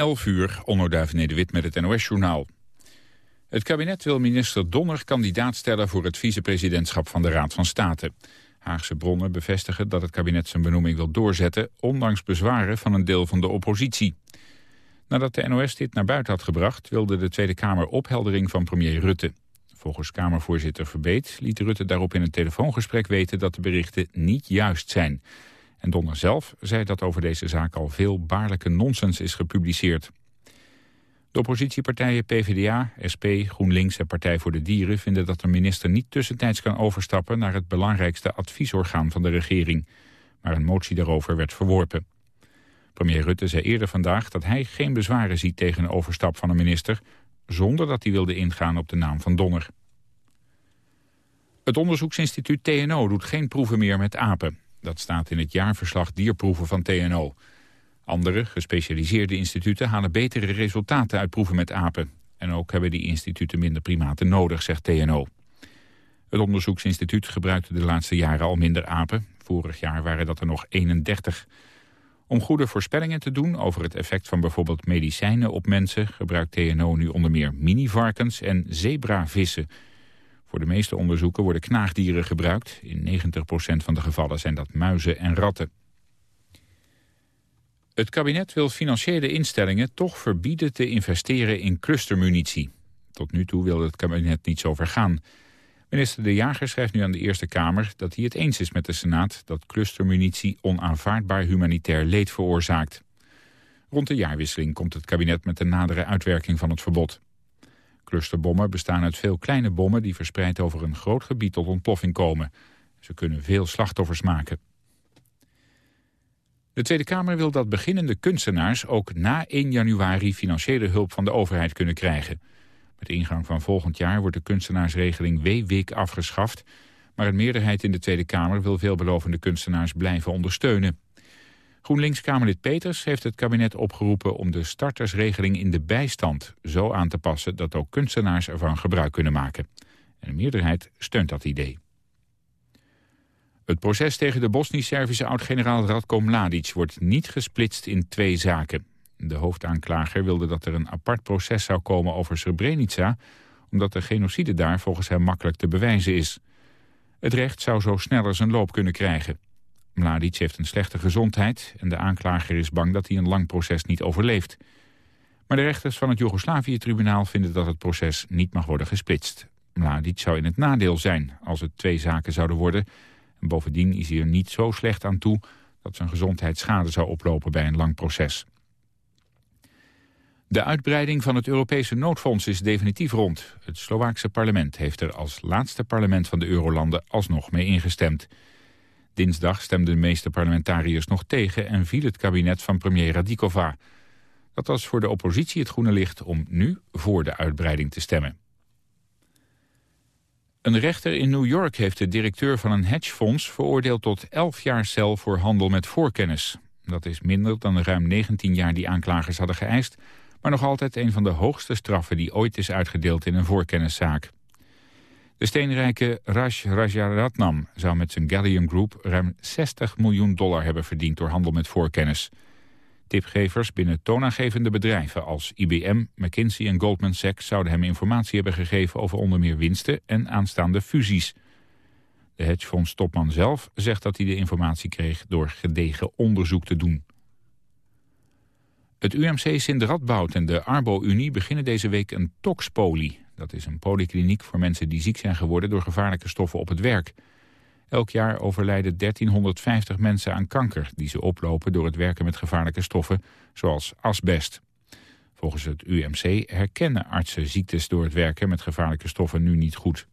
11 uur, Onno Nederwit met het NOS-journaal. Het kabinet wil minister Donner kandidaat stellen voor het vicepresidentschap van de Raad van State. Haagse bronnen bevestigen dat het kabinet zijn benoeming wil doorzetten, ondanks bezwaren van een deel van de oppositie. Nadat de NOS dit naar buiten had gebracht, wilde de Tweede Kamer opheldering van premier Rutte. Volgens Kamervoorzitter Verbeet liet Rutte daarop in een telefoongesprek weten dat de berichten niet juist zijn. En Donner zelf zei dat over deze zaak al veel baarlijke nonsens is gepubliceerd. De oppositiepartijen PvdA, SP, GroenLinks en Partij voor de Dieren vinden dat de minister niet tussentijds kan overstappen naar het belangrijkste adviesorgaan van de regering. Maar een motie daarover werd verworpen. Premier Rutte zei eerder vandaag dat hij geen bezwaren ziet tegen een overstap van een minister, zonder dat hij wilde ingaan op de naam van Donner. Het onderzoeksinstituut TNO doet geen proeven meer met apen. Dat staat in het jaarverslag dierproeven van TNO. Andere, gespecialiseerde instituten halen betere resultaten uit proeven met apen. En ook hebben die instituten minder primaten nodig, zegt TNO. Het onderzoeksinstituut gebruikte de laatste jaren al minder apen. Vorig jaar waren dat er nog 31. Om goede voorspellingen te doen over het effect van bijvoorbeeld medicijnen op mensen... gebruikt TNO nu onder meer minivarkens en zebravissen... Voor de meeste onderzoeken worden knaagdieren gebruikt. In 90% van de gevallen zijn dat muizen en ratten. Het kabinet wil financiële instellingen toch verbieden te investeren in clustermunitie. Tot nu toe wil het kabinet niet zo ver gaan. Minister De Jager schrijft nu aan de Eerste Kamer dat hij het eens is met de Senaat... dat clustermunitie onaanvaardbaar humanitair leed veroorzaakt. Rond de jaarwisseling komt het kabinet met de nadere uitwerking van het verbod. Clusterbommen bestaan uit veel kleine bommen die verspreid over een groot gebied tot ontploffing komen. Ze kunnen veel slachtoffers maken. De Tweede Kamer wil dat beginnende kunstenaars ook na 1 januari financiële hulp van de overheid kunnen krijgen. Met ingang van volgend jaar wordt de kunstenaarsregeling WWIC afgeschaft, maar een meerderheid in de Tweede Kamer wil veelbelovende kunstenaars blijven ondersteunen. GroenLinks-Kamerlid Peters heeft het kabinet opgeroepen om de startersregeling in de bijstand zo aan te passen dat ook kunstenaars ervan gebruik kunnen maken. En een meerderheid steunt dat idee. Het proces tegen de Bosnisch-Servische oud-generaal Radko Mladic wordt niet gesplitst in twee zaken. De hoofdaanklager wilde dat er een apart proces zou komen over Srebrenica, omdat de genocide daar volgens hem makkelijk te bewijzen is. Het recht zou zo sneller zijn loop kunnen krijgen. Mladic heeft een slechte gezondheid en de aanklager is bang dat hij een lang proces niet overleeft. Maar de rechters van het Joegoslavië-tribunaal vinden dat het proces niet mag worden gesplitst. Mladic zou in het nadeel zijn als het twee zaken zouden worden. En bovendien is hij er niet zo slecht aan toe dat zijn gezondheid schade zou oplopen bij een lang proces. De uitbreiding van het Europese noodfonds is definitief rond. Het Slovaakse parlement heeft er als laatste parlement van de eurolanden alsnog mee ingestemd. Dinsdag stemden de meeste parlementariërs nog tegen en viel het kabinet van premier Radikova. Dat was voor de oppositie het groene licht om nu voor de uitbreiding te stemmen. Een rechter in New York heeft de directeur van een hedgefonds veroordeeld tot 11 jaar cel voor handel met voorkennis. Dat is minder dan de ruim 19 jaar die aanklagers hadden geëist, maar nog altijd een van de hoogste straffen die ooit is uitgedeeld in een voorkenniszaak. De steenrijke Raj Rajaratnam zou met zijn Gallium Group ruim 60 miljoen dollar hebben verdiend door handel met voorkennis. Tipgevers binnen toonaangevende bedrijven als IBM, McKinsey en Goldman Sachs zouden hem informatie hebben gegeven over onder meer winsten en aanstaande fusies. De hedgefonds topman zelf zegt dat hij de informatie kreeg door gedegen onderzoek te doen. Het UMC Sint-Radboud en de Arbo-Unie beginnen deze week een toxpolie. Dat is een polykliniek voor mensen die ziek zijn geworden door gevaarlijke stoffen op het werk. Elk jaar overlijden 1350 mensen aan kanker die ze oplopen door het werken met gevaarlijke stoffen zoals asbest. Volgens het UMC herkennen artsen ziektes door het werken met gevaarlijke stoffen nu niet goed.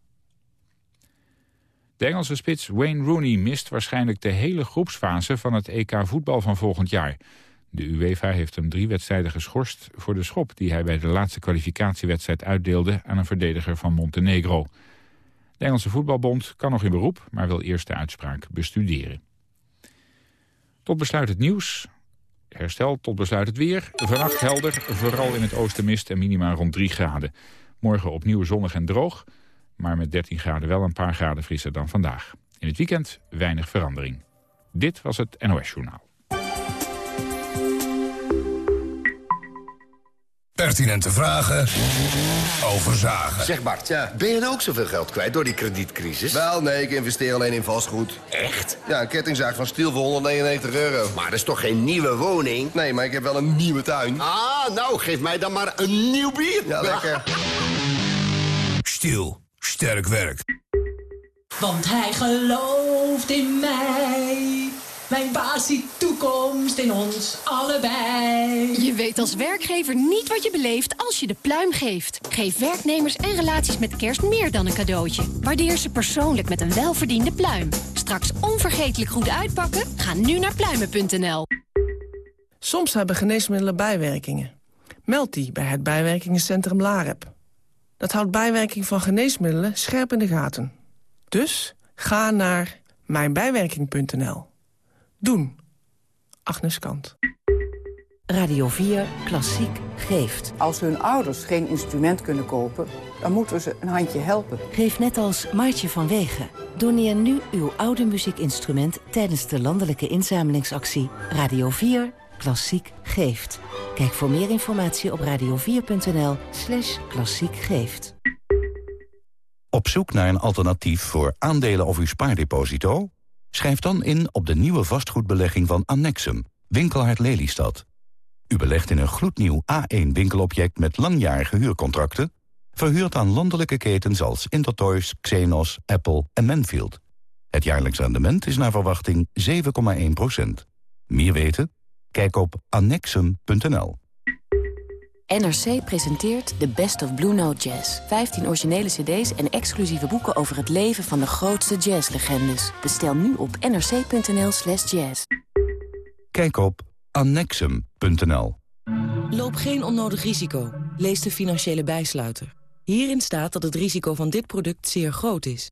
De Engelse spits Wayne Rooney mist waarschijnlijk de hele groepsfase van het EK voetbal van volgend jaar. De UEFA heeft hem drie wedstrijden geschorst voor de schop die hij bij de laatste kwalificatiewedstrijd uitdeelde aan een verdediger van Montenegro. De Engelse voetbalbond kan nog in beroep, maar wil eerst de uitspraak bestuderen. Tot besluit het nieuws. Herstel tot besluit het weer. Vannacht helder, vooral in het oosten mist en minima rond 3 graden. Morgen opnieuw zonnig en droog, maar met 13 graden wel een paar graden frisser dan vandaag. In het weekend weinig verandering. Dit was het NOS Journaal. Pertinente vragen over zagen. Zeg Bart, ja, ben je nou ook zoveel geld kwijt door die kredietcrisis? Wel, nee, ik investeer alleen in vastgoed. Echt? Ja, een kettingzaag van Stiel voor 199 euro. Maar dat is toch geen nieuwe woning? Nee, maar ik heb wel een nieuwe tuin. Ah, nou, geef mij dan maar een nieuw bier. Ja, lekker. Stiel, sterk werk. Want hij gelooft in mij. Mijn baas ziet toekomst in ons allebei. Je weet als werkgever niet wat je beleeft als je de pluim geeft. Geef werknemers en relaties met kerst meer dan een cadeautje. Waardeer ze persoonlijk met een welverdiende pluim. Straks onvergetelijk goed uitpakken? Ga nu naar pluimen.nl. Soms hebben geneesmiddelen bijwerkingen. Meld die bij het bijwerkingencentrum LAREP. Dat houdt bijwerking van geneesmiddelen scherp in de gaten. Dus ga naar mijnbijwerking.nl. Doen. Agnes Kant. Radio 4 Klassiek geeft. Als hun ouders geen instrument kunnen kopen, dan moeten ze een handje helpen. Geef net als Maartje van Wegen. Doneer nu uw oude muziekinstrument tijdens de landelijke inzamelingsactie Radio 4 Klassiek geeft. Kijk voor meer informatie op radio4.nl slash klassiek geeft. Op zoek naar een alternatief voor aandelen of uw spaardeposito? Schrijf dan in op de nieuwe vastgoedbelegging van Annexum, Winkelhard Lelystad. U belegt in een gloednieuw A1-winkelobject met langjarige huurcontracten... verhuurd aan landelijke ketens als Intertoys, Xenos, Apple en Manfield. Het jaarlijks rendement is naar verwachting 7,1% Meer weten? Kijk op annexum.nl. NRC presenteert The Best of Blue Note Jazz. 15 originele cd's en exclusieve boeken over het leven van de grootste jazzlegendes. Bestel nu op nrc.nl slash jazz. Kijk op annexum.nl. Loop geen onnodig risico. Lees de financiële bijsluiter. Hierin staat dat het risico van dit product zeer groot is.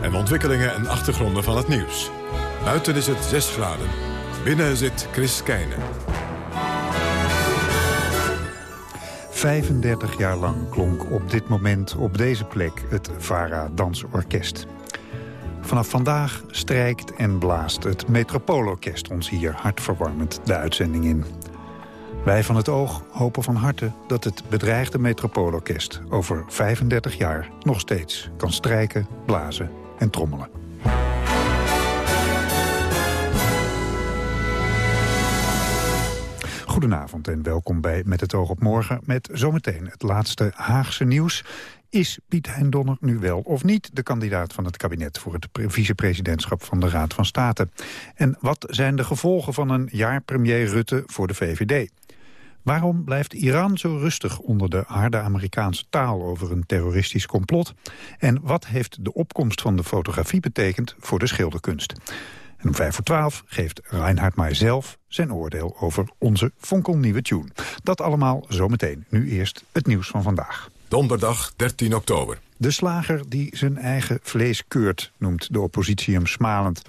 en ontwikkelingen en achtergronden van het nieuws. Buiten is het 6 graden. Binnen zit Chris Keijnen. 35 jaar lang klonk op dit moment op deze plek het VARA Dansorkest. Vanaf vandaag strijkt en blaast het Metropoolorkest ons hier hartverwarmend de uitzending in. Wij van het Oog hopen van harte dat het bedreigde Metropoolorkest over 35 jaar nog steeds kan strijken, blazen en trommelen. Goedenavond en welkom bij Met het oog op morgen... met zometeen het laatste Haagse nieuws. Is Piet Hein Donner nu wel of niet de kandidaat van het kabinet... voor het vicepresidentschap van de Raad van State? En wat zijn de gevolgen van een jaar premier Rutte voor de VVD? Waarom blijft Iran zo rustig onder de harde Amerikaanse taal over een terroristisch complot? En wat heeft de opkomst van de fotografie betekend voor de schilderkunst? En om vijf voor twaalf geeft Reinhard Maai zelf zijn oordeel over onze fonkelnieuwe tune. Dat allemaal zometeen. Nu eerst het nieuws van vandaag. Donderdag 13 oktober. De slager die zijn eigen vlees keurt, noemt de oppositie hem smalend.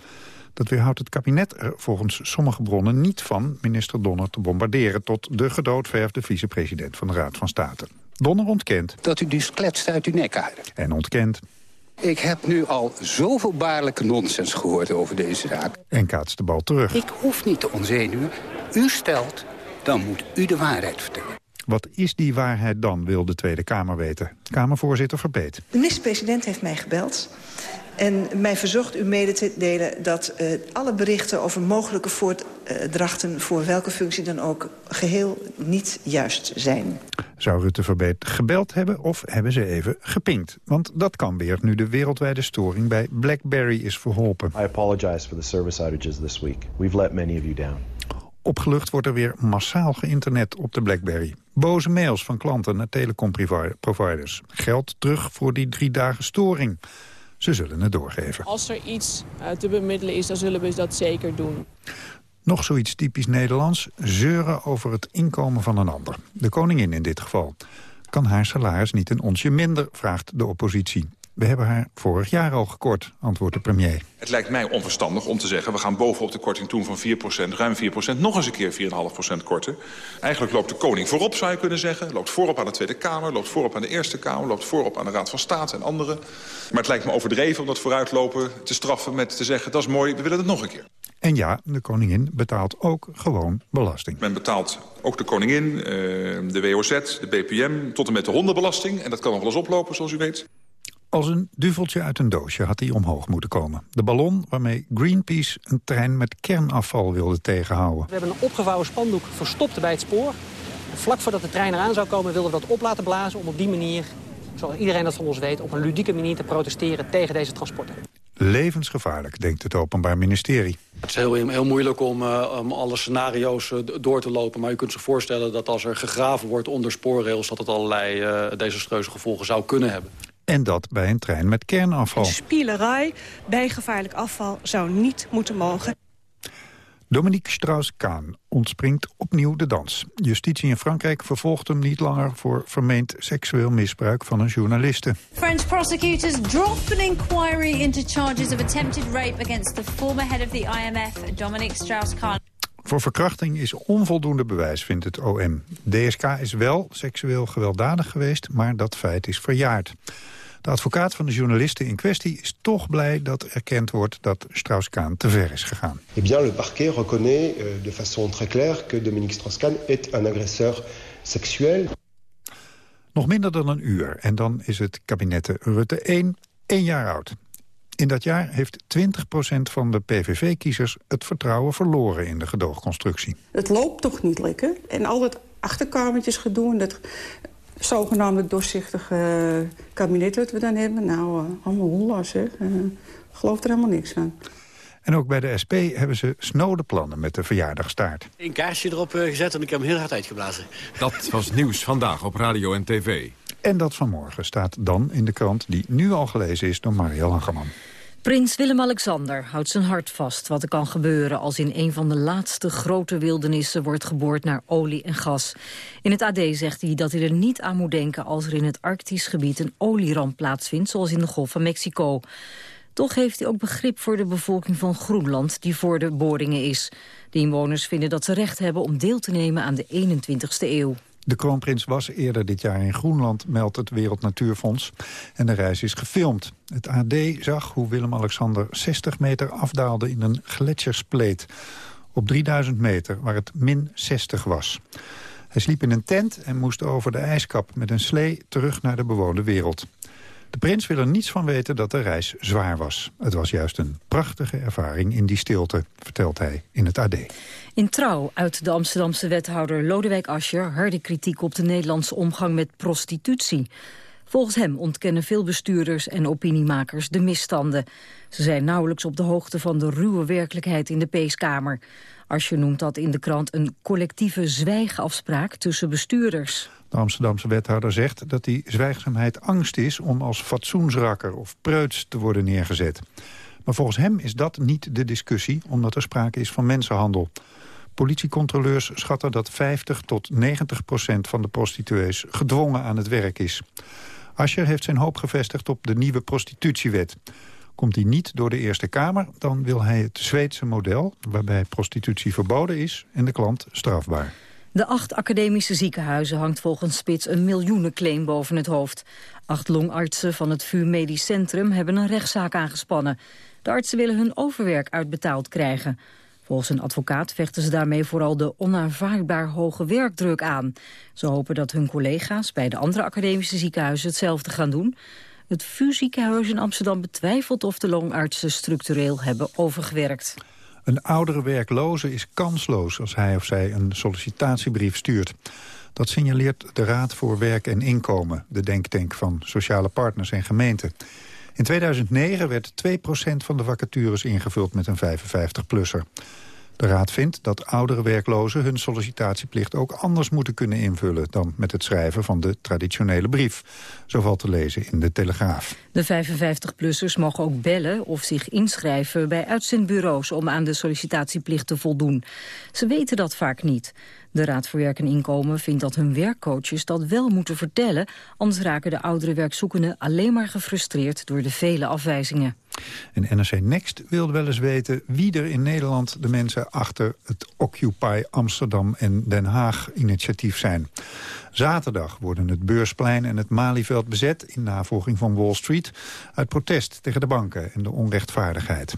Dat weerhoudt het kabinet er volgens sommige bronnen niet van... minister Donner te bombarderen tot de gedoodverfde vicepresident van de Raad van State. Donner ontkent. Dat u dus kletst uit uw nek En ontkent. Ik heb nu al zoveel baarlijke nonsens gehoord over deze zaak. En kaatst de bal terug. Ik hoef niet te onzenuwen. U stelt, dan moet u de waarheid vertellen. Wat is die waarheid dan, wil de Tweede Kamer weten. Kamervoorzitter Verbeet. De minister-president heeft mij gebeld en mij verzocht u mede te delen dat uh, alle berichten over mogelijke voordrachten... voor welke functie dan ook geheel niet juist zijn. Zou Rutte Verbeet gebeld hebben of hebben ze even gepinkt? Want dat kan weer nu de wereldwijde storing bij BlackBerry is verholpen. I apologize for the service outages this week. We've let many of you down. Opgelucht wordt er weer massaal geïnternet op de BlackBerry. Boze mails van klanten naar telecomproviders. Geld terug voor die drie dagen storing. Ze zullen het doorgeven. Als er iets uh, te bemiddelen is, dan zullen we dat zeker doen. Nog zoiets typisch Nederlands, zeuren over het inkomen van een ander. De koningin in dit geval. Kan haar salaris niet een onsje minder, vraagt de oppositie. We hebben haar vorig jaar al gekort, antwoordt de premier. Het lijkt mij onverstandig om te zeggen... we gaan bovenop de korting toen van 4%, ruim 4%... nog eens een keer 4,5% korten. Eigenlijk loopt de koning voorop, zou je kunnen zeggen. Loopt voorop aan de Tweede Kamer, loopt voorop aan de Eerste Kamer... loopt voorop aan de Raad van State en anderen. Maar het lijkt me overdreven om dat vooruitlopen te straffen... met te zeggen, dat is mooi, we willen het nog een keer. En ja, de koningin betaalt ook gewoon belasting. Men betaalt ook de koningin, de WOZ, de BPM... tot en met de hondenbelasting. En dat kan nog wel eens oplopen, zoals u weet. Als een duveltje uit een doosje had hij omhoog moeten komen. De ballon waarmee Greenpeace een trein met kernafval wilde tegenhouden. We hebben een opgevouwen spandoek verstopt bij het spoor. Vlak voordat de trein eraan zou komen wilden we dat op laten blazen... om op die manier, zoals iedereen dat van ons weet... op een ludieke manier te protesteren tegen deze transporten. Levensgevaarlijk, denkt het Openbaar Ministerie. Het is heel, heel moeilijk om, uh, om alle scenario's uh, door te lopen. Maar je kunt zich voorstellen dat als er gegraven wordt onder spoorrails... dat het allerlei uh, desastreuze gevolgen zou kunnen hebben. En dat bij een trein met kernafval. Spielerij bij gevaarlijk afval zou niet moeten mogen. Dominique Strauss-Kaan ontspringt opnieuw de dans. Justitie in Frankrijk vervolgt hem niet langer voor vermeend seksueel misbruik van een journaliste. French prosecutors drop an inquiry into charges of attempted rape against the former head of the IMF, Dominique Strauss-Kaan. Voor verkrachting is onvoldoende bewijs, vindt het OM. DSK is wel seksueel gewelddadig geweest, maar dat feit is verjaard. De advocaat van de journaliste in kwestie is toch blij dat erkend wordt dat Strauss-Kaan te ver is gegaan. Eh bien, le parquet reconnaît euh, de façon très claire que Dominique Strauss-Kaan est un agresseur seksueel. Nog minder dan een uur en dan is het kabinet Rutte 1 één jaar oud. In dat jaar heeft 20% van de PVV-kiezers het vertrouwen verloren in de gedoogconstructie. Het loopt toch niet lekker? En al dat achterkamertjes gedoe, dat zogenaamde doorzichtige kabinet wat we dan hebben. Nou, uh, allemaal holla zeg. Uh, geloof er helemaal niks van. En ook bij de SP hebben ze snode plannen met de verjaardagstaart. Een kaarsje erop uh, gezet en ik heb hem heel hard uitgeblazen. Dat was nieuws vandaag op radio en tv. En dat vanmorgen staat dan in de krant die nu al gelezen is door Mario Langerman. Prins Willem-Alexander houdt zijn hart vast wat er kan gebeuren... als in een van de laatste grote wildernissen wordt geboord naar olie en gas. In het AD zegt hij dat hij er niet aan moet denken... als er in het Arktisch gebied een olieramp plaatsvindt... zoals in de Golf van Mexico. Toch heeft hij ook begrip voor de bevolking van Groenland... die voor de boringen is. De inwoners vinden dat ze recht hebben om deel te nemen aan de 21ste eeuw. De kroonprins was eerder dit jaar in Groenland, meldt het Wereld Natuurfonds. En de reis is gefilmd. Het AD zag hoe Willem-Alexander 60 meter afdaalde in een gletsjerspleet. Op 3000 meter, waar het min 60 was. Hij sliep in een tent en moest over de ijskap met een slee terug naar de bewoonde wereld. De prins wil er niets van weten dat de reis zwaar was. Het was juist een prachtige ervaring in die stilte, vertelt hij in het AD. In Trouw uit de Amsterdamse wethouder Lodewijk Asscher... harde kritiek op de Nederlandse omgang met prostitutie. Volgens hem ontkennen veel bestuurders en opiniemakers de misstanden. Ze zijn nauwelijks op de hoogte van de ruwe werkelijkheid in de Peeskamer. Asscher noemt dat in de krant een collectieve zwijgafspraak tussen bestuurders. De Amsterdamse wethouder zegt dat die zwijgzaamheid angst is... om als fatsoensrakker of preuts te worden neergezet. Maar volgens hem is dat niet de discussie, omdat er sprake is van mensenhandel. Politiecontroleurs schatten dat 50 tot 90 procent van de prostituees gedwongen aan het werk is. Ascher heeft zijn hoop gevestigd op de nieuwe prostitutiewet. Komt die niet door de Eerste Kamer, dan wil hij het Zweedse model... waarbij prostitutie verboden is en de klant strafbaar. De acht academische ziekenhuizen hangt volgens Spits een miljoenenclaim boven het hoofd. Acht longartsen van het VU Medisch Centrum hebben een rechtszaak aangespannen. De artsen willen hun overwerk uitbetaald krijgen. Volgens een advocaat vechten ze daarmee vooral de onaanvaardbaar hoge werkdruk aan. Ze hopen dat hun collega's bij de andere academische ziekenhuizen hetzelfde gaan doen. Het VU ziekenhuis in Amsterdam betwijfelt of de longartsen structureel hebben overgewerkt. Een oudere werkloze is kansloos als hij of zij een sollicitatiebrief stuurt. Dat signaleert de Raad voor Werk en Inkomen, de denktank van sociale partners en gemeenten. In 2009 werd 2% van de vacatures ingevuld met een 55-plusser. De Raad vindt dat oudere werklozen hun sollicitatieplicht ook anders moeten kunnen invullen dan met het schrijven van de traditionele brief. Zo valt te lezen in de Telegraaf. De 55-plussers mogen ook bellen of zich inschrijven bij uitzendbureaus om aan de sollicitatieplicht te voldoen. Ze weten dat vaak niet. De Raad voor Werk en Inkomen vindt dat hun werkcoaches dat wel moeten vertellen, anders raken de oudere werkzoekenden alleen maar gefrustreerd door de vele afwijzingen. En NRC Next wilde wel eens weten wie er in Nederland de mensen achter het Occupy Amsterdam en Den Haag initiatief zijn. Zaterdag worden het Beursplein en het Malieveld bezet... in navolging van Wall Street... uit protest tegen de banken en de onrechtvaardigheid.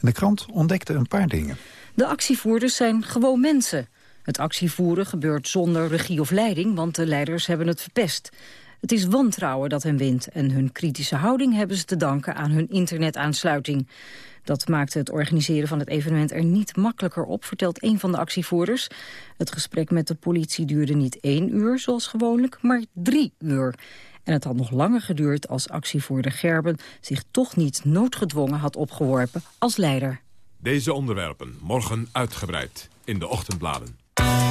En de krant ontdekte een paar dingen. De actievoerders zijn gewoon mensen. Het actievoeren gebeurt zonder regie of leiding, want de leiders hebben het verpest. Het is wantrouwen dat hen wint en hun kritische houding hebben ze te danken aan hun internetaansluiting. Dat maakte het organiseren van het evenement er niet makkelijker op, vertelt een van de actievoerders. Het gesprek met de politie duurde niet één uur, zoals gewoonlijk, maar drie uur. En het had nog langer geduurd als actievoerder Gerben zich toch niet noodgedwongen had opgeworpen als leider. Deze onderwerpen morgen uitgebreid in de ochtendbladen. Bye.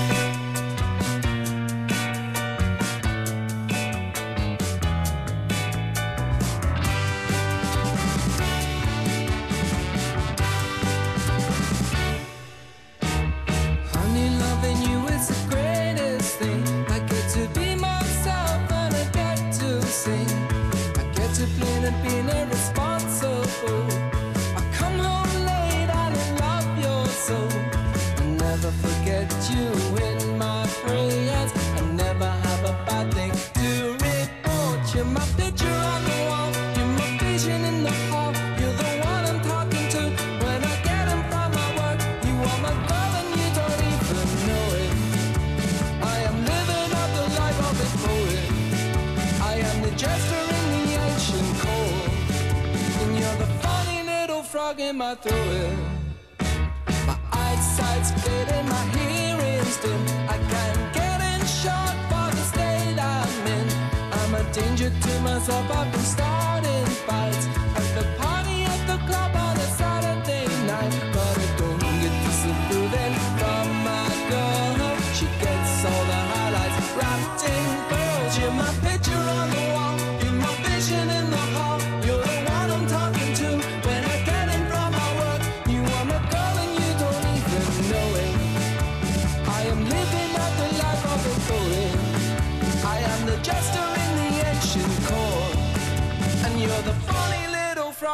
In my throat. My eyesight's fading, my hearing's dim. I can't get in shot for the state I'm in. I'm a danger to myself. I've been starting fights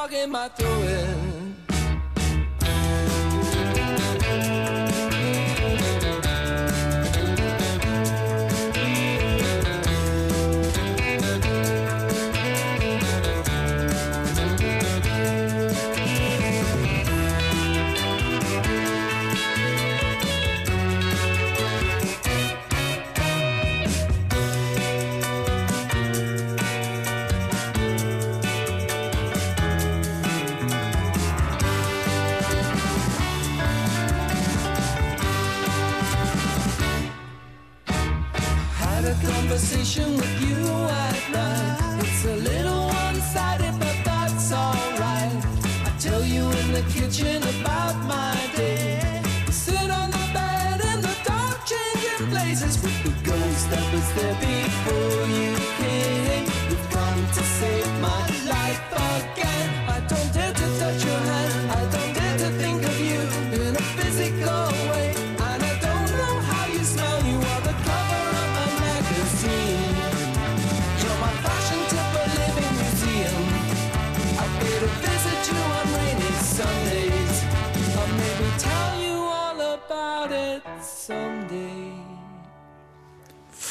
frog in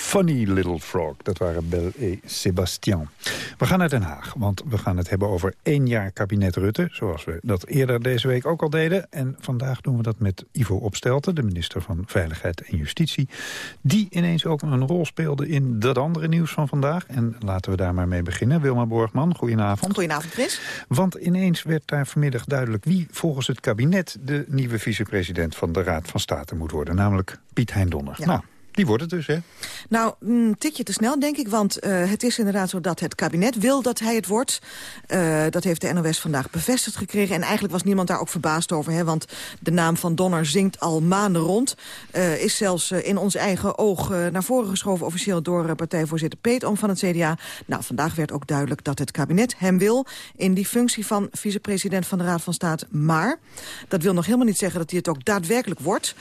Funny Little Frog, dat waren Bel et Sébastien. We gaan naar Den Haag, want we gaan het hebben over één jaar kabinet Rutte... zoals we dat eerder deze week ook al deden. En vandaag doen we dat met Ivo Opstelten, de minister van Veiligheid en Justitie... die ineens ook een rol speelde in dat andere nieuws van vandaag. En laten we daar maar mee beginnen. Wilma Borgman, goedenavond. Goedenavond, Chris. Want ineens werd daar vanmiddag duidelijk wie volgens het kabinet... de nieuwe vicepresident van de Raad van State moet worden, namelijk Piet Hein Donner. Ja. Nou, Die wordt het dus, hè? Nou, een tikje te snel, denk ik. Want uh, het is inderdaad zo dat het kabinet wil dat hij het wordt. Uh, dat heeft de NOS vandaag bevestigd gekregen. En eigenlijk was niemand daar ook verbaasd over. Hè, want de naam van Donner zingt al maanden rond. Uh, is zelfs in ons eigen oog naar voren geschoven... officieel door partijvoorzitter Peet om van het CDA. Nou, vandaag werd ook duidelijk dat het kabinet hem wil... in die functie van vicepresident van de Raad van State. Maar dat wil nog helemaal niet zeggen dat hij het ook daadwerkelijk wordt.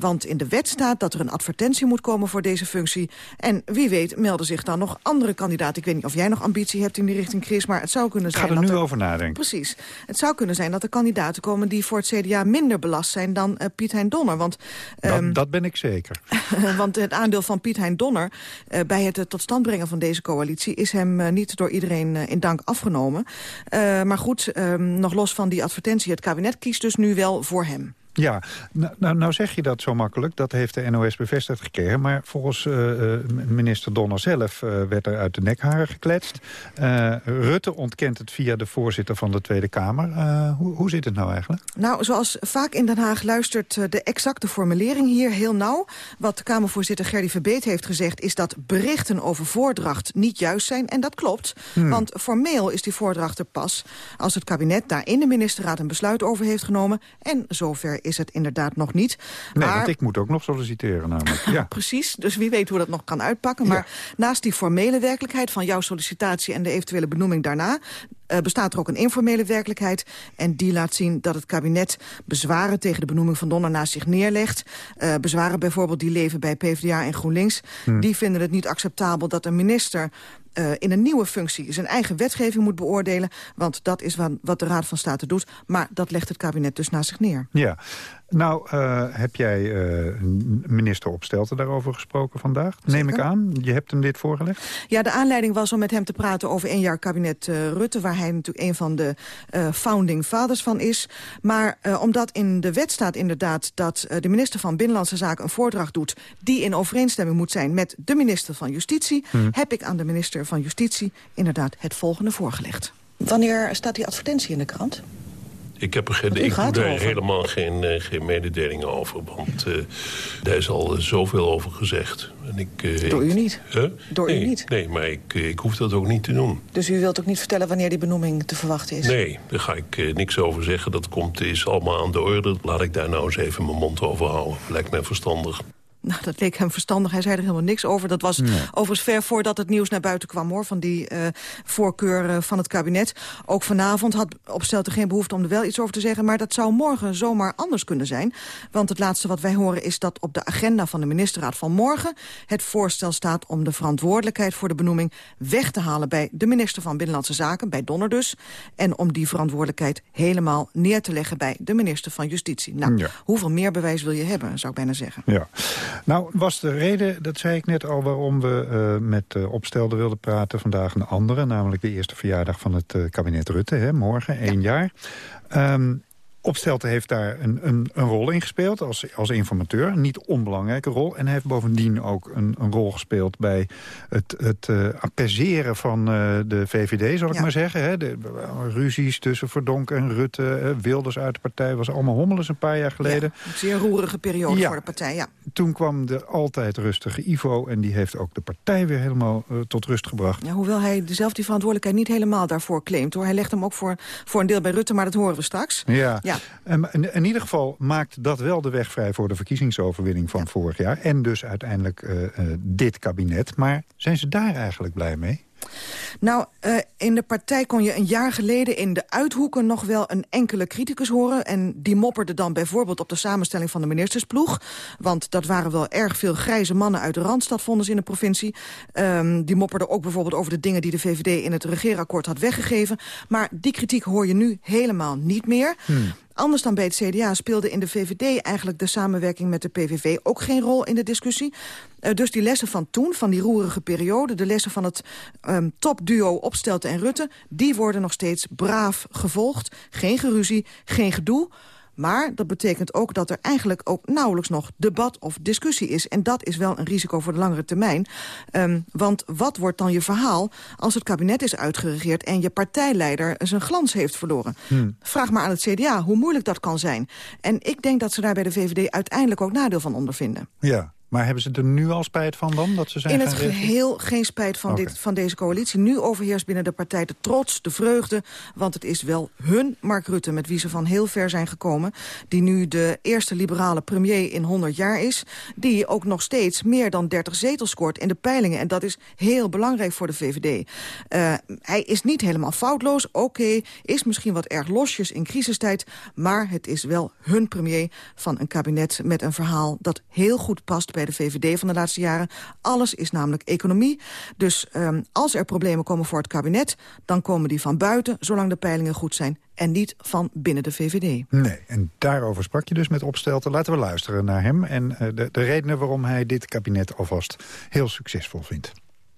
want in de wet staat dat er een advertentie moet komen voor deze functie. En wie weet melden zich dan nog andere kandidaten. Ik weet niet of jij nog ambitie hebt in die richting, Chris, maar het zou kunnen zijn... Ik ga er nu over nadenken. Precies. Het zou kunnen zijn dat er kandidaten komen die voor het CDA minder belast zijn dan uh, Piet Hein Donner. Want, dat, um, dat, ben ik zeker. want het aandeel van Piet Hein Donner uh, bij het uh, tot stand brengen van deze coalitie... is hem niet door iedereen in dank afgenomen. maar goed, um, nog los van die advertentie, het kabinet kiest dus nu wel voor hem. Ja, nou, nou, nou, zeg je dat zo makkelijk. Dat heeft de NOS bevestigd gekregen. Maar volgens uh, minister Donner zelf uh, werd er uit de nekharen gekletst. Uh, Rutte ontkent het via de voorzitter van de Tweede Kamer. Hoe, hoe, zit het nou eigenlijk? Nou, zoals vaak in Den Haag luistert de exacte formulering hier heel nauw. Wat de Kamervoorzitter Gerdy Verbeet heeft gezegd... is dat berichten over voordracht niet juist zijn. En dat klopt, hmm. want formeel is die voordracht er pas... als het kabinet daar in de ministerraad een besluit over heeft genomen... en zover is het inderdaad nog niet. Nee, want ik moet ook nog solliciteren namelijk. Ja. Precies, dus wie weet hoe dat nog kan uitpakken. Maar naast die formele werkelijkheid van jouw sollicitatie... en de eventuele benoeming daarna... Uh, bestaat er ook een informele werkelijkheid. En die laat zien dat het kabinet bezwaren tegen de benoeming van Donner naast zich neerlegt. Uh, bezwaren bijvoorbeeld die leven bij PvdA en GroenLinks. Hmm. Die vinden het niet acceptabel dat een minister uh, in een nieuwe functie zijn eigen wetgeving moet beoordelen. Want dat is wat, wat de Raad van State doet. Maar dat legt het kabinet dus naast zich neer. Ja. Nou, uh, heb jij uh, minister Opstelten daarover gesproken vandaag? Neem ik aan. Je hebt hem dit voorgelegd? Ja, de aanleiding was om met hem te praten over één jaar kabinet uh, Rutte... waar hij natuurlijk een van de founding fathers van is. Maar omdat in de wet staat inderdaad dat de minister van Binnenlandse Zaken... een voordracht doet die in overeenstemming moet zijn met de minister van Justitie... Hmm. heb ik aan de minister van Justitie inderdaad het volgende voorgelegd. Wanneer staat die advertentie in de krant? Ik heb er geen, ik doe daar helemaal geen, uh, geen mededelingen over. Want uh, daar is al zoveel over gezegd. En ik, Door u niet? Huh? Door nee, u niet? Nee, maar ik, ik hoef dat ook niet te doen. Dus u wilt ook niet vertellen wanneer die benoeming te verwachten is? Nee, daar ga ik niks over zeggen. Dat komt, is allemaal aan de orde. Laat ik daar nou eens even mijn mond over houden. Lijkt mij verstandig. Nou, dat leek hem verstandig. Hij zei er helemaal niks over. Dat was nee. overigens ver voordat het nieuws naar buiten kwam, hoor. Van die uh, voorkeur uh, van het kabinet. Ook vanavond had Opstelten geen behoefte om er wel iets over te zeggen. Maar dat zou morgen zomaar anders kunnen zijn. Want het laatste wat wij horen is dat op de agenda van de ministerraad van morgen... het voorstel staat om de verantwoordelijkheid voor de benoeming weg te halen... bij de minister van Binnenlandse Zaken, bij Donner dus. En om die verantwoordelijkheid helemaal neer te leggen bij de minister van Justitie. Nou, ja. hoeveel meer bewijs wil je hebben, zou ik bijna zeggen. Ja. Nou, was de reden, dat zei ik net al, waarom we uh, met uh, Opstelden wilden praten vandaag een andere. Namelijk de eerste verjaardag van het uh, kabinet Rutte, hè, morgen, ja. één jaar. Um, Opstelten heeft daar een, een, een, rol in gespeeld als, als informateur. Een niet onbelangrijke rol. En hij heeft bovendien ook een, een rol gespeeld bij het, het uh, appeaseren van uh, de VVD, zal ik maar zeggen. Hè. De, uh, ruzies tussen Verdonk en Rutte, Wilders uit de partij. was allemaal hommeles een paar jaar geleden. Ja, zeer roerige periode ja. voor de partij, ja. Toen kwam de altijd rustige Ivo en die heeft ook de partij weer helemaal tot rust gebracht. Ja, hoewel hij zelf die verantwoordelijkheid niet helemaal daarvoor claimt. Hoor. Hij legt hem ook voor, voor een deel bij Rutte, maar dat horen we straks. Ja. Ja. In, in, ieder geval maakt dat wel de weg vrij voor de verkiezingsoverwinning van ja. vorig jaar. En dus uiteindelijk uh, uh, dit kabinet. Maar zijn ze daar eigenlijk blij mee? Nou, uh, in de partij kon je een jaar geleden in de uithoeken nog wel een enkele criticus horen. En die mopperde dan bijvoorbeeld op de samenstelling van de ministersploeg. Want dat waren wel erg veel grijze mannen uit de Randstad, vonden ze in de provincie. Um, die mopperden ook bijvoorbeeld over de dingen die de VVD in het regeerakkoord had weggegeven. Maar die kritiek hoor je nu helemaal niet meer. Hmm. Anders dan bij het CDA speelde in de VVD eigenlijk de samenwerking met de PVV ook geen rol in de discussie. Uh, dus die lessen van toen, van die roerige periode, de lessen van het um, topduo Opstelten en Rutte, die worden nog steeds braaf gevolgd. Geen geruzie, geen gedoe. Maar dat betekent ook dat er eigenlijk ook nauwelijks nog debat of discussie is. En dat is wel een risico voor de langere termijn. Um, want wat wordt dan je verhaal als het kabinet is uitgeregeerd... en je partijleider zijn glans heeft verloren? Hmm. Vraag maar aan het CDA hoe moeilijk dat kan zijn. En ik denk dat ze daar bij de VVD uiteindelijk ook nadeel van ondervinden. Ja, Maar hebben ze er nu al spijt van dan? Dat ze zijn In het geheel geen spijt van, dit, van deze coalitie. Nu overheerst binnen de partij de trots, de vreugde. Want het is wel hun Mark Rutte, met wie ze van heel ver zijn gekomen... die nu de eerste liberale premier in 100 jaar is... die ook nog steeds meer dan 30 zetels scoort in de peilingen. En dat is heel belangrijk voor de VVD. Uh, hij is niet helemaal foutloos, oké, is misschien wat erg losjes in crisistijd... maar het is wel hun premier van een kabinet met een verhaal... dat heel goed past bij de VVD van de laatste jaren. Alles is namelijk economie. Dus um, als er problemen komen voor het kabinet... dan komen die van buiten, zolang de peilingen goed zijn en niet van binnen de VVD. Nee, en daarover sprak je dus met Opstelten. Laten we luisteren naar hem en uh, de, de redenen waarom hij dit kabinet alvast heel succesvol vindt.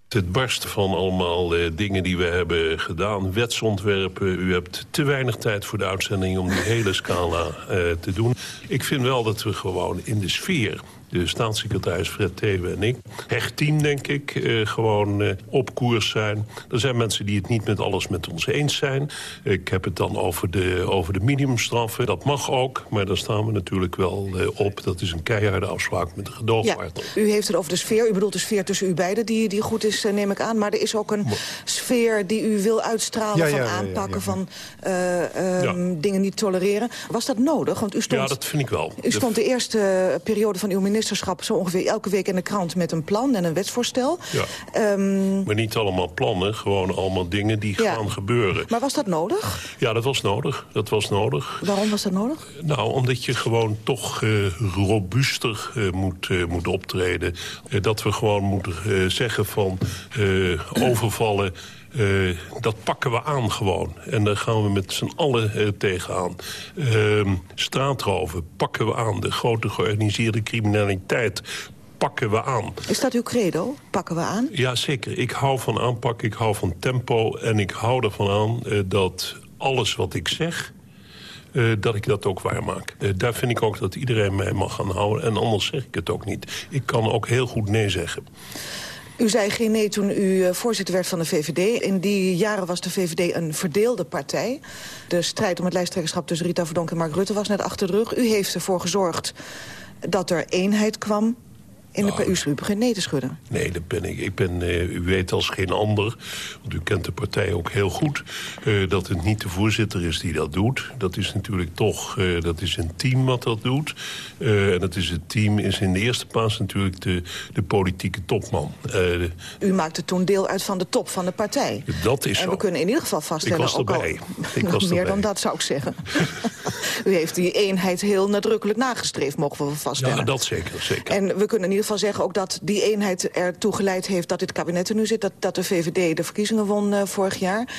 Het barsten van allemaal eh, dingen die we hebben gedaan. Wetsontwerpen. U hebt te weinig tijd voor de uitzending om die hele scala uh, te doen. Ik vind wel dat we gewoon in de sfeer de staatssecretaris Fred Thewe en ik. Hecht team, denk ik, uh, gewoon uh, op koers zijn. Er zijn mensen die het niet met alles met ons eens zijn. Ik heb het dan over de, over de minimumstraffen. Dat mag ook, maar daar staan we natuurlijk wel uh, op. Dat is een keiharde afspraak met de gedoogpartner. Ja, u heeft het over de sfeer. U bedoelt de sfeer tussen u beiden die, die goed is, neem ik aan. Maar er is ook een sfeer die u wil uitstralen ja, ja, van aanpakken... van um, dingen niet tolereren. Was dat nodig? Want u stond, ja, dat vind ik wel. U stond de eerste periode van uw minister ministerschap zo ongeveer elke week in de krant met een plan en een wetsvoorstel. Ja. Um, maar niet allemaal plannen, gewoon allemaal dingen die ja. gaan gebeuren. Maar was dat nodig? Ja, dat was nodig. Dat was nodig. Waarom was dat nodig? Nou, omdat je gewoon toch uh, robuuster uh, moet, uh, moet optreden. dat we gewoon moeten zeggen van overvallen... Uh, dat pakken we aan gewoon. En daar gaan we met z'n allen uh, tegenaan. Uh, straatroven pakken we aan. De grote georganiseerde criminaliteit pakken we aan. Is dat uw credo? Pakken we aan? Ja, zeker. Ik hou van aanpak, ik hou van tempo... en ik hou ervan aan uh, dat alles wat ik zeg... Uh, dat ik dat ook waarmaak. Uh, daar vind ik ook dat iedereen mij mag gaan houden. En anders zeg ik het ook niet. Ik kan ook heel goed nee zeggen. U zei geen nee toen u voorzitter werd van de VVD. In die jaren was de VVD een verdeelde partij. De strijd om het lijsttrekkerschap tussen Rita Verdonk en Mark Rutte was net achter de rug. U heeft ervoor gezorgd dat er eenheid kwam in de, nou, u begint nee te schudden. Nee, dat ben ik. ik ben, uh, u weet als geen ander, want u kent de partij ook heel goed... Uh, dat het niet de voorzitter is die dat doet. Dat is natuurlijk toch uh, dat is een team wat dat doet. en dat is het team is in de eerste plaats natuurlijk de, de politieke topman. De, u maakte toen deel uit van de top van de partij. Dat is en zo. we kunnen in ieder geval vaststellen... Ik was erbij. Al, ik was meer erbij. dan dat zou ik zeggen. u heeft die eenheid heel nadrukkelijk nagestreefd, mogen we vaststellen. Ja, dat zeker. zeker. En we kunnen in ieder geval zeggen ook dat die eenheid ertoe geleid heeft... dat dit kabinet er nu zit, dat, dat de VVD de verkiezingen won uh, vorig jaar.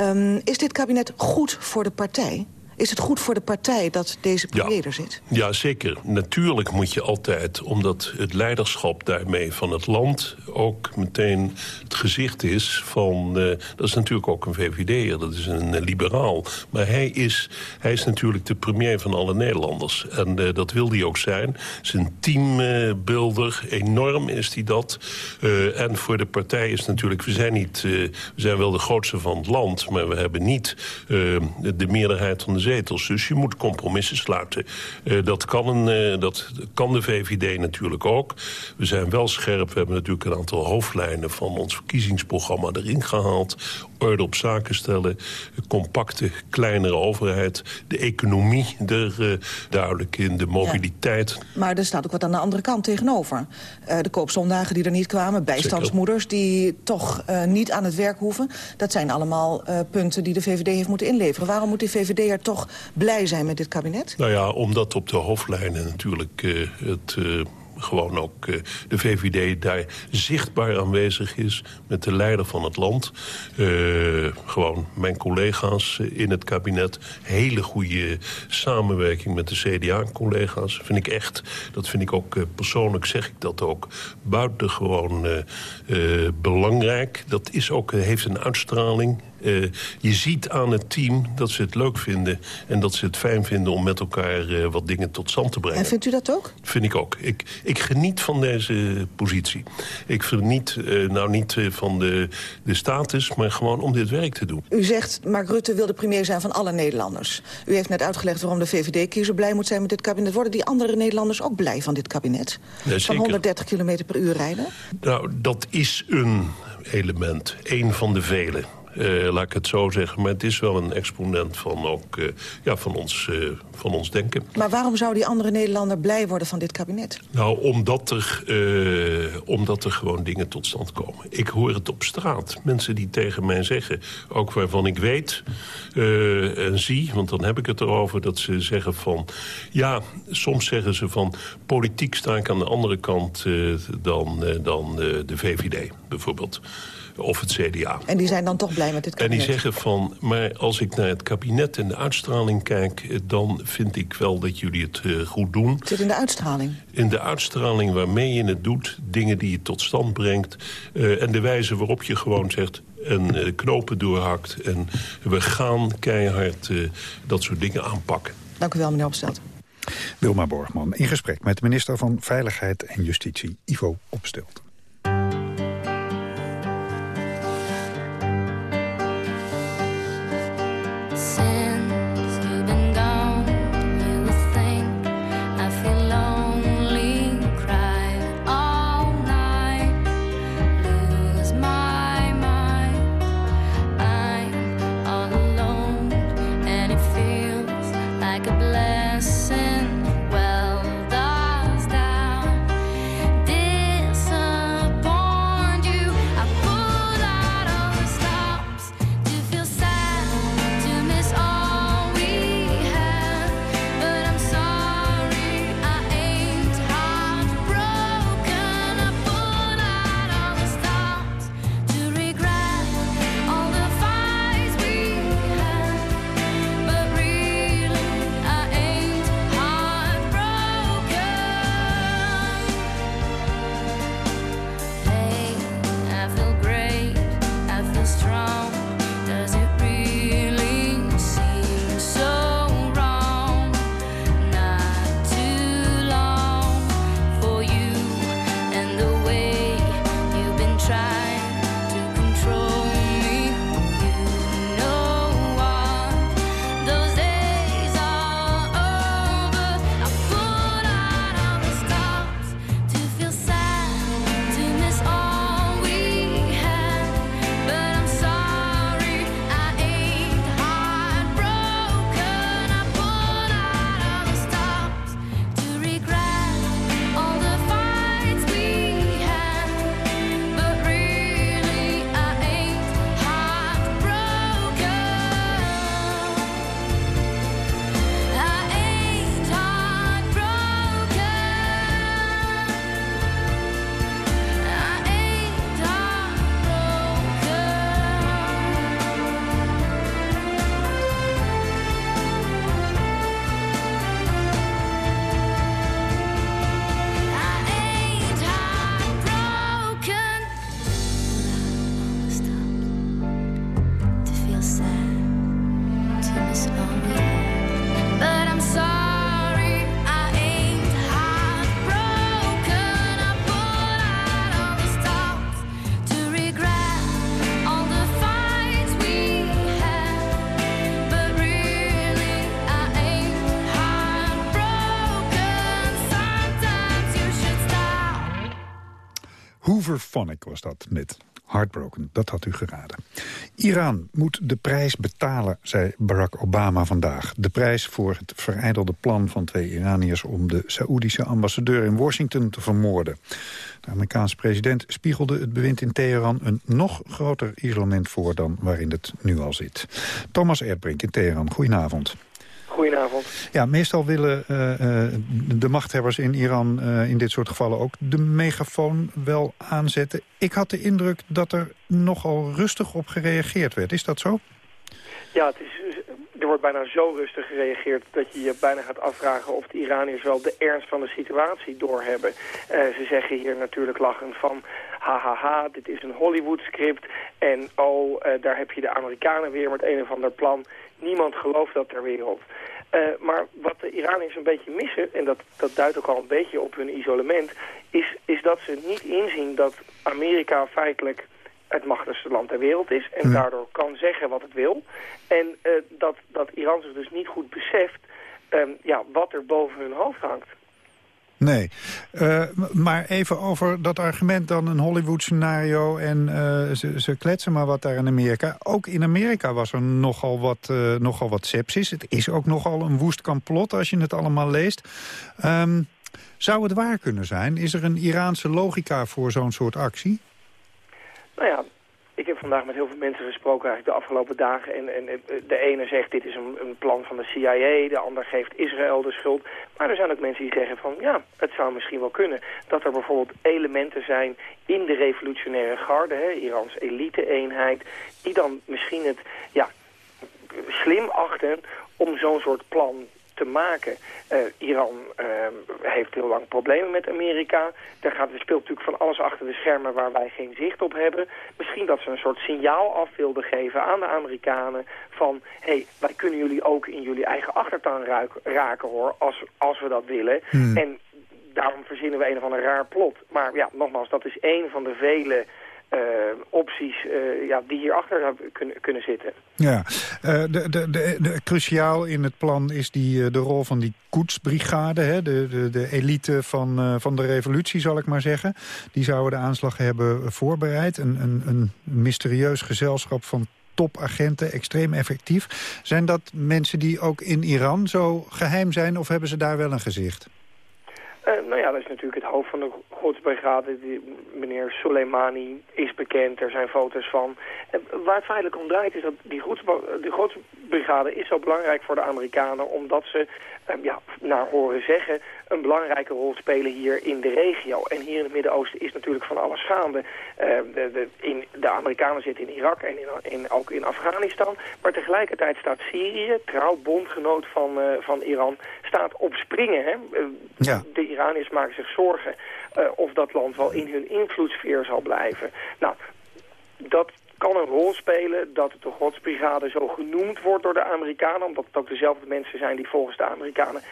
Um, is dit kabinet goed voor de partij? Is het goed voor de partij dat deze premier ja. er zit? Ja, zeker. Natuurlijk moet je altijd, omdat het leiderschap daarmee van het land... ook meteen het gezicht is van... Uh, dat is natuurlijk ook een VVD'er, dat is een uh, liberaal. Maar hij is, hij is natuurlijk de premier van alle Nederlanders. En uh, dat wil hij ook zijn. Zijn teambuilder, enorm is hij dat. en voor de partij is natuurlijk... We zijn, niet, we zijn wel de grootste van het land... maar we hebben niet de meerderheid van de zetels. Dus je moet compromissen sluiten. Uh, dat, kan een, uh, dat kan de VVD natuurlijk ook. We zijn wel scherp. We hebben natuurlijk een aantal hoofdlijnen van ons verkiezingsprogramma erin gehaald. Orde op zaken stellen. Compacte, kleinere overheid. De economie er uh, duidelijk in. De mobiliteit. Ja. Maar er staat ook wat aan de andere kant tegenover. de koopzondagen die er niet kwamen. Bijstandsmoeders Zeker. die toch niet aan het werk hoeven. Dat zijn allemaal punten die de VVD heeft moeten inleveren. Waarom moet die VVD er toch blij zijn met dit kabinet? Nou ja, omdat op de hoofdlijnen natuurlijk het... Gewoon ook uh, de VVD daar zichtbaar aanwezig is... met de leider van het land. Uh, gewoon mijn collega's in het kabinet. Hele goede samenwerking met de CDA-collega's. Vind ik echt, dat vind ik ook persoonlijk, zeg ik dat ook... buitengewoon belangrijk. Dat is ook, heeft een uitstraling... Eh, je ziet aan het team dat ze het leuk vinden... en dat ze het fijn vinden om met elkaar eh, wat dingen tot stand te brengen. En vindt u dat ook? Vind ik ook. Ik, ik geniet van deze positie. Ik geniet uh, nou niet van de, de status, maar gewoon om dit werk te doen. U zegt, Mark Rutte wil de premier zijn van alle Nederlanders. U heeft net uitgelegd waarom de VVD-kiezer blij moet zijn met dit kabinet. Worden die andere Nederlanders ook blij van dit kabinet? Ja, van 130 km per uur rijden? Nou, dat is een element. Een van de vele. Uh, laat ik het zo zeggen. Maar het is wel een exponent van, ook, uh, ja, van, ons, uh, van ons denken. Maar waarom zou die andere Nederlander blij worden van dit kabinet? Nou, omdat er, omdat er gewoon dingen tot stand komen. Ik hoor het op straat. Mensen die tegen mij zeggen, ook waarvan ik weet en zie... want dan heb ik het erover, dat ze zeggen van... ja, soms zeggen ze van... politiek sta ik aan de andere kant dan, dan de VVD, bijvoorbeeld of het CDA. En die zijn dan toch blij met dit kabinet? En die zeggen van, maar als ik naar het kabinet en de uitstraling kijk... dan vind ik wel dat jullie het uh, goed doen. Het zit in de uitstraling? In de uitstraling waarmee je het doet, dingen die je tot stand brengt... Uh, en de wijze waarop je gewoon zegt en uh, knopen doorhakt... en we gaan keihard dat soort dingen aanpakken. Dank u wel, meneer Opstelt. Wilma Borgman in gesprek met de minister van Veiligheid en Justitie, Ivo Opstelt. Hooverphonic was dat met Heartbroken. Dat had u geraden. Iran moet de prijs betalen, zei Barack Obama vandaag. De prijs voor het vereidelde plan van twee Iraniërs... om de Saoedische ambassadeur in Washington te vermoorden. De Amerikaanse president spiegelde het bewind in Teheran... een nog groter isolement voor dan waarin het nu al zit. Thomas Erdbrink in Teheran, goedenavond. Goedenavond. Ja, meestal willen uh, uh, de machthebbers in Iran uh, in dit soort gevallen ook de megafoon wel aanzetten. Ik had de indruk dat er nogal rustig op gereageerd werd. Is dat zo? Ja, het is, er wordt bijna zo rustig gereageerd dat je je bijna gaat afvragen of de Iraniërs wel de ernst van de situatie doorhebben. ze zeggen hier natuurlijk lachend van hahaha, dit is een Hollywood-script. En oh, eh, daar heb je de Amerikanen weer met een of ander plan. Niemand gelooft dat ter wereld. Uh, maar wat de Iraniërs een beetje missen, en dat, dat duidt ook al een beetje op hun isolement... is, is dat ze niet inzien dat Amerika feitelijk het machtigste land ter wereld is... en daardoor kan zeggen wat het wil. En uh, dat, dat Iran zich dus niet goed beseft um, ja, wat er boven hun hoofd hangt. Nee, uh, maar even over dat argument dan een Hollywood-scenario... en uh, ze, ze, kletsen maar wat daar in Amerika. Ook in Amerika was er nogal wat, uh, nogal wat sepsis. Het is ook nogal een woest kamplot als je het allemaal leest. Um, zou het waar kunnen zijn? Is er een Iraanse logica voor zo'n soort actie? Nou ja, ik heb vandaag met heel veel mensen gesproken eigenlijk de afgelopen dagen. En, en de ene zegt dit is een, een, plan van de CIA, de ander geeft Israël de schuld. Maar er zijn ook mensen die zeggen van ja, het zou misschien wel kunnen. Dat er bijvoorbeeld elementen zijn in de revolutionaire garde, hè, Irans elite-eenheid, die dan misschien het ja, slim achten om zo'n soort plan te maken. Uh, Iran uh, heeft heel lang problemen met Amerika. Er, gaat, er speelt natuurlijk van alles achter de schermen waar wij geen zicht op hebben. Misschien dat ze een soort signaal af wilden geven aan de Amerikanen... van, hé, hey, wij kunnen jullie ook in jullie eigen achtertuin raken, hoor, als, als we dat willen. Hmm. En daarom verzinnen we een of ander raar plot. Maar ja, nogmaals, dat is één van de vele uh, opties uh, ja, die hierachter kunnen, kunnen zitten. Ja, uh, de, de, de, de, cruciaal in het plan is die, de rol van die koetsbrigade. Hè? De, de, de elite van, van de revolutie, zal ik maar zeggen. Die zouden de aanslag hebben voorbereid. Een, een, een mysterieus gezelschap van topagenten, extreem effectief. Zijn dat mensen die ook in Iran zo geheim zijn... of hebben ze daar wel een gezicht? Uh, nou ja, dat is natuurlijk het hoofd van de Godsbrigade. Meneer Soleimani is bekend, er zijn foto's van. En waar het feitelijk om draait is dat die, die Godsbrigade is zo belangrijk voor de Amerikanen... omdat ze, uh, ja, naar horen zeggen, een belangrijke rol spelen hier in de regio. En hier in het Midden-Oosten is natuurlijk van alles gaande. Uh, de, de, in, de Amerikanen zitten in Irak en in, in, ook in Afghanistan. Maar tegelijkertijd staat Syrië, trouw bondgenoot van, van Iran, staat op springen. Hè? Ja. De Iraniërs maken zich zorgen of dat land wel in hun invloedssfeer zal blijven. Nou, dat kan een rol spelen dat de Godsbrigade zo genoemd wordt door de Amerikanen... omdat het ook dezelfde mensen zijn die volgens de Amerikanen...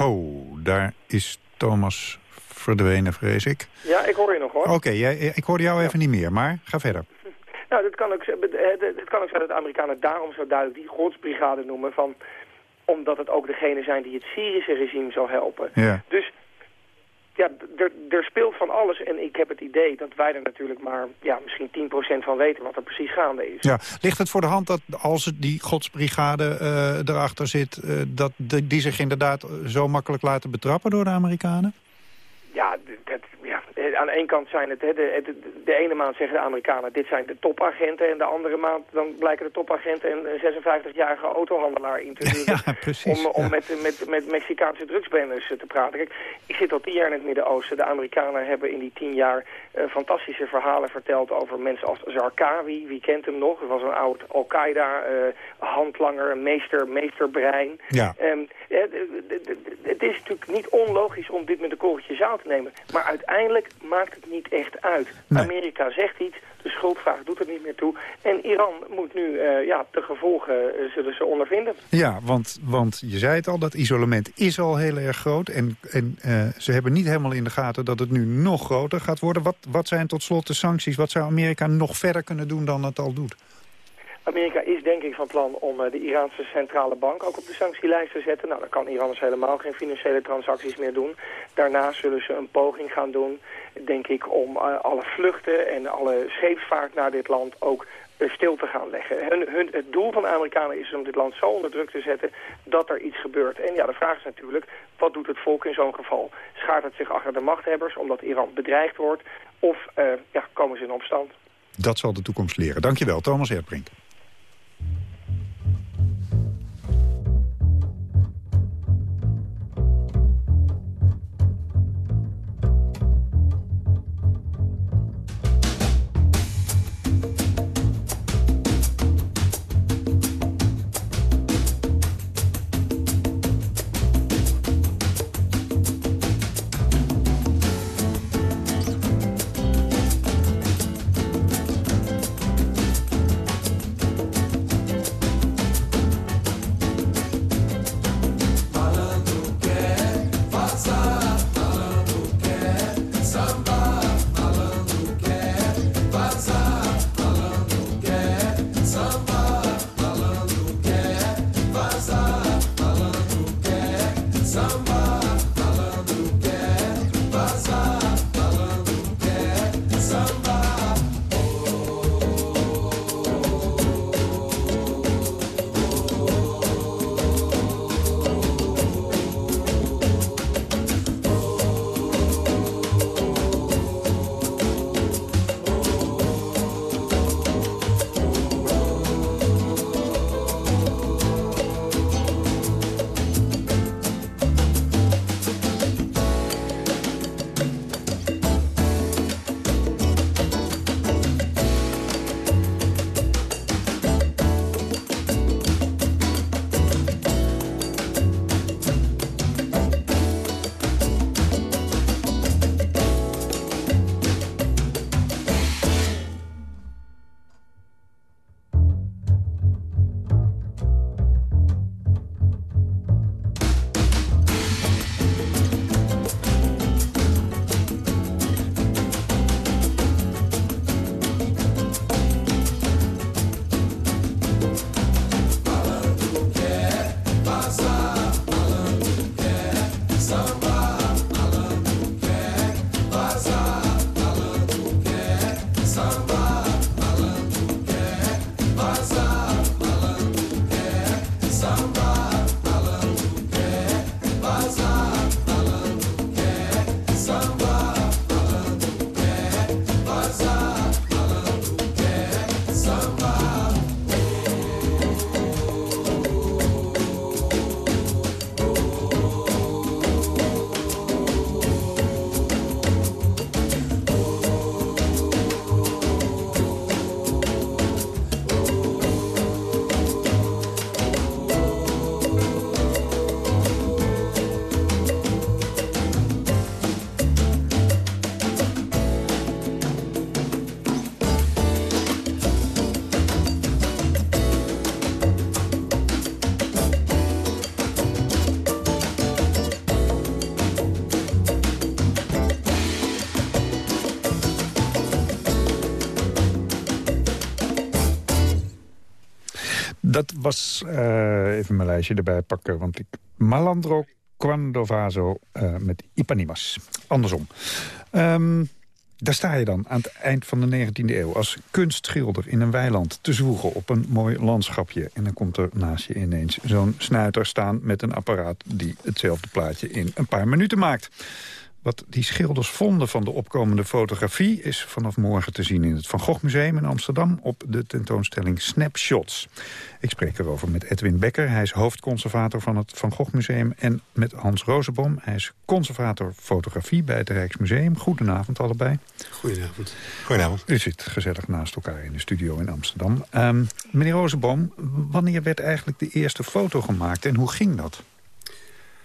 Oh, daar is Thomas verdwenen, vrees ik. Ja, ik hoor je nog, hoor. Oké, okay, ik hoorde jou even niet meer, maar ga verder. Nou, het kan, ook, het kan ook zijn dat de Amerikanen daarom zo duidelijk die Godsbrigade noemen... Van, omdat het ook degene zijn die het Syrische regime zal helpen. Ja. Dus ja, er speelt van alles. En ik heb het idee dat wij er natuurlijk maar ja, misschien 10% van weten wat er precies gaande is. Ja, ligt het voor de hand dat als die godsbrigade uh, erachter zit... Uh, dat die zich inderdaad zo makkelijk laten betrappen door de Amerikanen? Ja, dat, aan de ene kant zijn het, hè, de, de, de, ene maand zeggen de Amerikanen, dit zijn de topagenten. En de andere maand dan blijken de topagenten een 56-jarige autohandelaar in te huren. Ja, precies, om, om met, met, met Mexicaanse drugsbendes te praten. Kijk, ik zit al tien jaar in het Midden-Oosten. De Amerikanen hebben in die tien jaar uh, fantastische verhalen verteld over mensen als Zarqawi. Wie kent hem nog? Dat was een oud Al-Qaeda, uh, handlanger, meester, meesterbrein. Ja. Um, het is natuurlijk niet onlogisch om dit met een korreltje zout te nemen. Maar uiteindelijk maakt het niet echt uit. Amerika zegt iets, de schuldvraag doet er niet meer toe. En Iran moet nu uh, ja, de gevolgen uh, zullen ze ondervinden. Ja, want, want je zei het al, dat isolement is al heel erg groot. En, en uh, ze hebben niet helemaal in de gaten dat het nu nog groter gaat worden. Wat, wat zijn tot slot de sancties? Wat zou Amerika nog verder kunnen doen dan het al doet? Amerika is denk ik van plan om uh, de Iraanse centrale bank ook op de sanctielijst te zetten. Nou, dan kan Iran dus helemaal geen financiële transacties meer doen. Daarna zullen ze een poging gaan doen, denk ik, om uh, alle vluchten en alle scheepsvaart naar dit land ook uh, stil te gaan leggen. Hun, hun, het doel van de Amerikanen is om dit land zo onder druk te zetten dat er iets gebeurt. En ja, de vraag is natuurlijk, wat doet het volk in zo'n geval? Schaart het zich achter de machthebbers omdat Iran bedreigd wordt? Of ja, komen ze in opstand? Dat zal de toekomst leren. Dankjewel, Thomas Erdbrink. Uh, even mijn lijstje erbij pakken, want ik... Malandro Quando Vaso uh, met Ipanimas. Andersom. Um, daar sta je dan aan het eind van de 19e eeuw als kunstschilder in een weiland te zwoegen op een mooi landschapje. En dan komt er naast je ineens zo'n snuiter staan met een apparaat die hetzelfde plaatje in een paar minuten maakt. Wat die schilders vonden van de opkomende fotografie... is vanaf morgen te zien in het Van Gogh Museum in Amsterdam... op de tentoonstelling Snapshots. Ik spreek erover met Edwin Becker. Hij is hoofdconservator van het Van Gogh Museum. En met Hans Rozenboom. Hij is conservator fotografie bij het Rijksmuseum. Goedenavond allebei. Goedenavond. Goedenavond. U zit gezellig naast elkaar in de studio in Amsterdam. Um, meneer Rozenboom, wanneer werd eigenlijk de eerste foto gemaakt en hoe ging dat?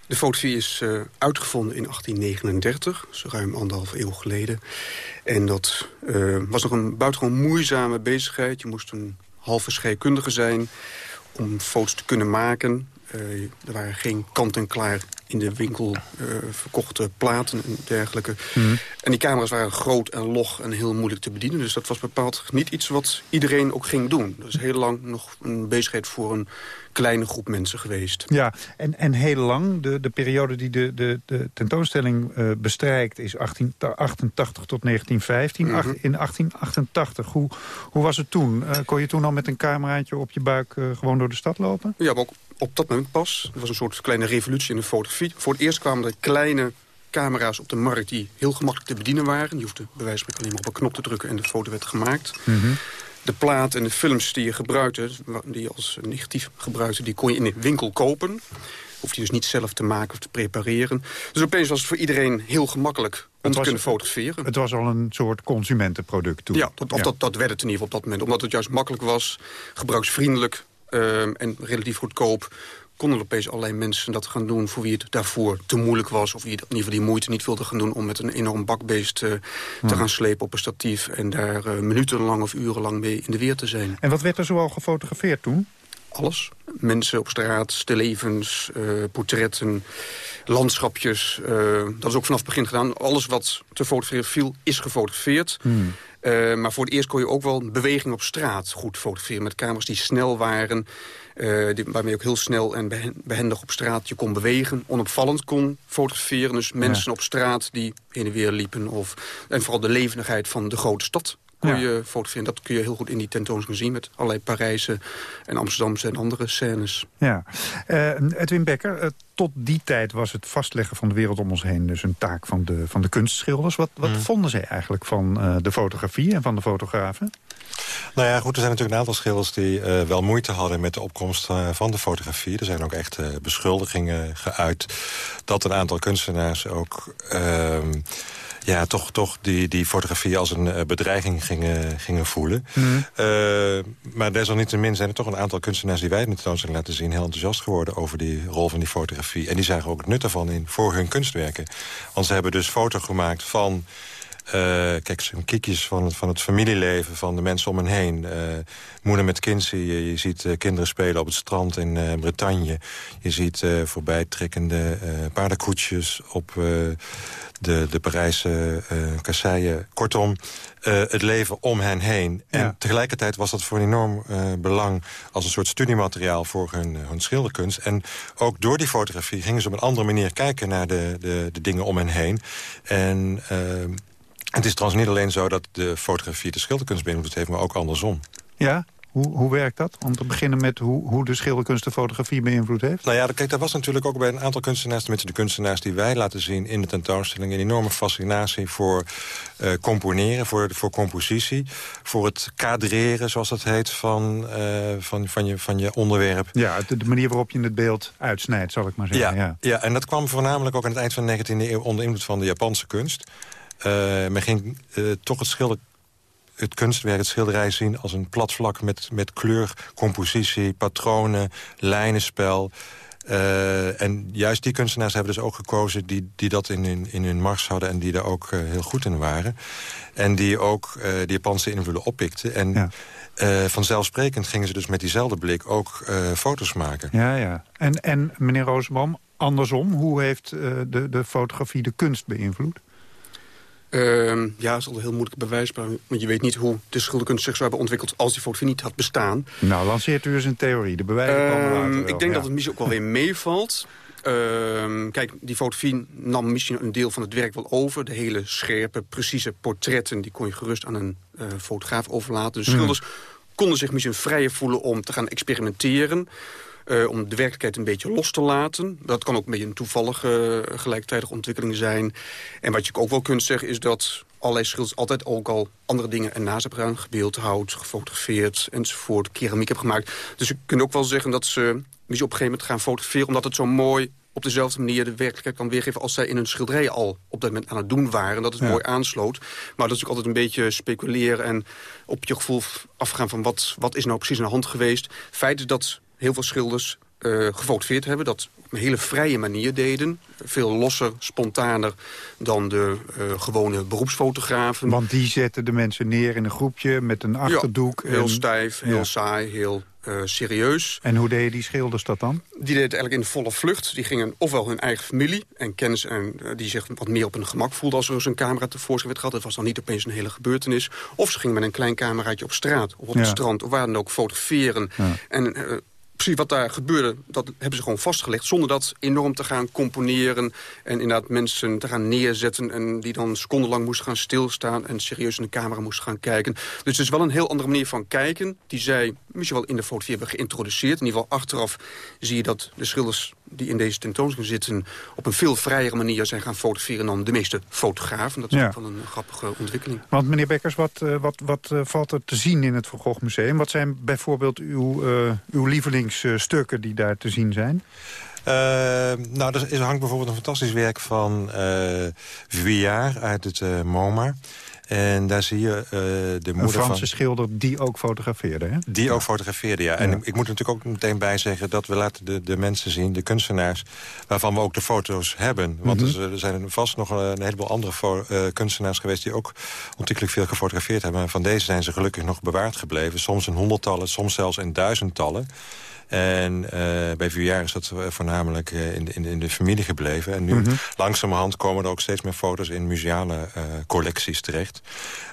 De fotografie is uh, uitgevonden in 1839, dus ruim anderhalf eeuw geleden. En dat uh, was nog een buitengewoon moeizame bezigheid. Je moest een halve scheikundige zijn om foto's te kunnen maken. Uh, er waren geen kant-en-klaar in de winkel uh, verkochte platen en dergelijke. Mm. En die camera's waren groot en log en heel moeilijk te bedienen. Dus dat was bepaald niet iets wat iedereen ook ging doen. Dat is heel lang nog een bezigheid voor een kleine groep mensen geweest. Ja, en, en heel lang, de, de periode die de, de, de tentoonstelling uh, bestrijkt... is 1888 tot 1915. Mm -hmm. in 1888, hoe, hoe was het toen? Uh, kon je toen al met een cameraatje op je buik uh, gewoon door de stad lopen? Ja, maar ook op dat moment pas. Er was een soort kleine revolutie in de fotografie. Voor het eerst kwamen er kleine camera's op de markt die heel gemakkelijk te bedienen waren. Je hoefde bij wijze van alleen maar op een knop te drukken en de foto werd gemaakt. Mm -hmm de plaat en de films die je gebruikte, die je als negatief gebruikte, die kon je in de winkel kopen. Hoef je dus niet zelf te maken of te prepareren. Dus opeens was het voor iedereen heel gemakkelijk om te kunnen fotograferen. Het was al een soort consumentenproduct toen. Ja, dat, of Dat, dat werd het in ieder geval op dat moment. Omdat het juist makkelijk was, gebruiksvriendelijk uh, en relatief goedkoop konden er opeens allerlei mensen dat gaan doen... voor wie het daarvoor te moeilijk was... of wie in ieder geval die moeite niet wilde gaan doen... om met een enorm bakbeest uh, te gaan slepen op een statief... en daar uh, minutenlang of urenlang mee in de weer te zijn. En wat werd er zoal gefotografeerd toen? Alles. Mensen op straat, stillevens, uh, portretten, landschapjes. dat is ook vanaf het begin gedaan. Alles wat te fotograferen viel, is gefotografeerd. Hmm. Uh, maar voor het eerst kon je ook wel beweging op straat goed fotograferen. Met camera's die snel waren. Uh, die, waarmee je ook heel snel en behendig op straat je kon bewegen. Onopvallend kon fotograferen. Dus mensen ja. op straat die heen en weer liepen. Of, en vooral de levendigheid van de grote stad kon ja. je fotograferen. Dat kun je heel goed in die tentoonstelling zien... met allerlei Parijse en Amsterdamse en andere scènes. Ja. Uh, Edwin Becker, tot die tijd was het vastleggen van de wereld om ons heen... dus een taak van de, van de kunstschilders. Wat, wat mm. vonden zij eigenlijk van uh, de fotografie en van de fotografen? Nou ja, goed, er zijn natuurlijk een aantal schilders die uh, wel moeite hadden met de opkomst uh, van de fotografie. Er zijn ook echt beschuldigingen geuit dat een aantal kunstenaars ook ja, toch, toch die, die fotografie als een bedreiging gingen, gingen voelen. Mm. Uh, maar desalniettemin zijn er toch een aantal kunstenaars... die wij in de tentoonstelling laten zien... heel enthousiast geworden over die rol van die fotografie. En die zagen ook het nut ervan in voor hun kunstwerken. Want ze hebben dus foto gemaakt van... Uh, kijk, zijn kiekjes van het, van het familieleven van de mensen om hen heen. Uh, moeder met kind zie je. Je ziet uh, kinderen spelen op het strand in Bretagne. Je ziet voorbij trekkende paardenkoetsjes op de, de Parijse kasseien. Kortom, het leven om hen heen. En ja. tegelijkertijd was dat voor een enorm belang... als een soort studiemateriaal voor hun, hun schilderkunst. En ook door die fotografie gingen ze op een andere manier kijken... naar de, de, de dingen om hen heen. En het is trouwens niet alleen zo dat de fotografie de schilderkunst beïnvloed heeft... maar ook andersom. Ja, Hoe, hoe werkt dat? Om te beginnen met hoe, hoe de schilderkunst de fotografie beïnvloed heeft? Nou ja, kijk, daar was natuurlijk ook bij een aantal kunstenaars... tenminste de kunstenaars die wij laten zien in de tentoonstelling... een enorme fascinatie voor uh, componeren, voor, voor compositie... voor het kadreren, zoals dat heet, van, uh, van, van, je, van je onderwerp. Ja, de, de, manier waarop je het beeld uitsnijdt, zal ik maar zeggen. Ja, ja. ja, en dat kwam voornamelijk ook aan het eind van de 19e eeuw... onder invloed van de Japanse kunst. Uh, men ging toch het schilder het kunstwerk, het schilderij zien als een plat vlak... met, met kleur, compositie, patronen, lijnenspel. Uh, en juist die kunstenaars hebben dus ook gekozen... die, die dat in hun, in hun mars hadden en die daar ook uh, heel goed in waren. En die ook uh, de Japanse invloeden oppikten. En ja. vanzelfsprekend gingen ze dus met diezelfde blik ook foto's maken. Ja, ja. En, en meneer Roosboom, andersom, hoe heeft de, de fotografie de kunst beïnvloed? Uh, ja, dat is al heel moeilijk bewijsbaar. Want je weet niet hoe de schilderkunst zich zou hebben ontwikkeld... als die fotografie niet had bestaan. Nou, lanceert u eens een theorie. De bewijzen komen later wel. Ik denk ja. dat het misschien ook wel weer meevalt. Uh, kijk, die fotografie nam misschien een deel van het werk wel over. De hele scherpe, precieze portretten... die kon je gerust aan een uh, fotograaf overlaten. De schilders mm. konden zich misschien vrijer voelen om te gaan experimenteren... Uh, om de werkelijkheid een beetje los te laten. Dat kan ook een beetje een toevallige uh, gelijktijdige ontwikkeling zijn. En wat je ook wel kunt zeggen is dat allerlei schilders altijd ook al andere dingen ernaast hebben gedaan. Gebeeldhouwd, gefotografeerd enzovoort, keramiek hebben gemaakt. Dus je kunt ook wel zeggen dat ze misschien op een gegeven moment gaan fotograferen... omdat het zo mooi op dezelfde manier de werkelijkheid kan weergeven... als zij in hun schilderij al op dat moment aan het doen waren. Dat het ja. mooi aansloot. Maar dat is ook altijd een beetje speculeren... en op je gevoel afgaan van wat, wat is nou precies aan de hand geweest. Feit is dat heel veel schilders uh, gefotografeerd hebben. Dat op een hele vrije manier deden. Veel losser, spontaner dan de uh, gewone beroepsfotografen. Want die zetten de mensen neer in een groepje met een achterdoek. Ja, heel en... stijf, heel ja. saai, heel uh, serieus. En hoe deden die schilders dat dan? Die deden het eigenlijk in volle vlucht. Die gingen ofwel hun eigen familie en kennis... en uh, die zich wat meer op hun gemak voelde als er een camera tevoorschijn werd gehad. Dat was dan niet opeens een hele gebeurtenis. Of ze gingen met een klein cameraatje op straat of op ja. het strand... of waar dan ook fotograferen. Ja. En uh, precies wat daar gebeurde, dat hebben ze gewoon vastgelegd... zonder dat enorm te gaan componeren en inderdaad mensen te gaan neerzetten... en die dan secondenlang moesten gaan stilstaan en serieus in de camera moesten gaan kijken. Dus het is wel een heel andere manier van kijken... die zij misschien wel in de fotografie hebben geïntroduceerd. In ieder geval achteraf zie je dat de schilders die in deze tentoonstelling zitten... op een veel vrijere manier zijn gaan fotograferen dan de meeste fotografen. Dat is ja. ook wel een grappige ontwikkeling. Want meneer Bekkers, wat, uh, wat, wat uh, valt er te zien in het Van Gogh Museum? Wat zijn bijvoorbeeld uw, uh, uw lievelingsstukken die daar te zien zijn? Uh, nou, er hangt bijvoorbeeld een fantastisch werk van uh, Vuillard uit het uh, MoMA. En daar zie je uh, de moeder Een Franse van... schilder die ook fotografeerde, hè? Die ook fotografeerde, ja. En ja. ik moet natuurlijk ook meteen bij zeggen... dat we laten de, de mensen zien, de kunstenaars... waarvan we ook de foto's hebben. Want mm -hmm. er zijn vast nog een heleboel andere uh, kunstenaars geweest... die ook ontzettend veel gefotografeerd hebben. En van deze zijn ze gelukkig nog bewaard gebleven. Soms in honderdtallen, soms zelfs in duizendtallen. En uh, bij Vuillard is dat voornamelijk uh, in, in, in, de familie gebleven. En nu mm -hmm. langzamerhand komen er ook steeds meer foto's in museale uh, collecties terecht.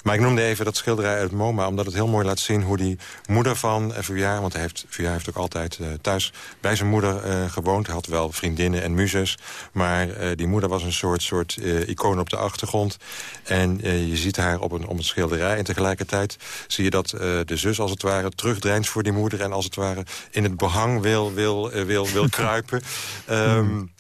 Maar ik noemde even dat schilderij uit MoMA... omdat het heel mooi laat zien hoe die moeder van Vuillard... want hij heeft, Vuillard heeft ook altijd thuis bij zijn moeder gewoond. Hij had wel vriendinnen en muzes. Maar die moeder was een soort, soort icoon op de achtergrond. En je ziet haar op een, op een schilderij. En tegelijkertijd zie je dat de zus als het ware terugdrijnt voor die moeder... en als het ware in het behang wil, wil, wil, wil kruipen. Um,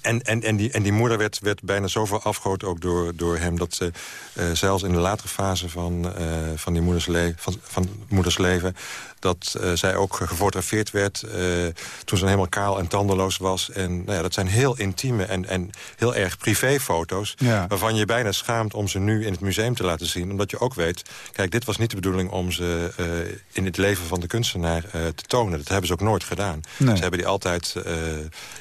en, en, en, die, en die moeder werd, werd bijna zoveel afgehoord ook door, door hem... dat ze uh, zelfs in de latere fase van, uh, van, die moeders, van, van moeders leven... dat uh, zij ook gefotografeerd werd toen ze helemaal kaal en tandeloos was. En nou ja, dat zijn heel intieme en, en heel erg privéfoto's... Ja. waarvan je bijna schaamt om ze nu in het museum te laten zien. Omdat je ook weet, kijk, dit was niet de bedoeling om ze in het leven van de kunstenaar te tonen. Dat hebben ze ook nooit gedaan. Nee. Ze hebben die altijd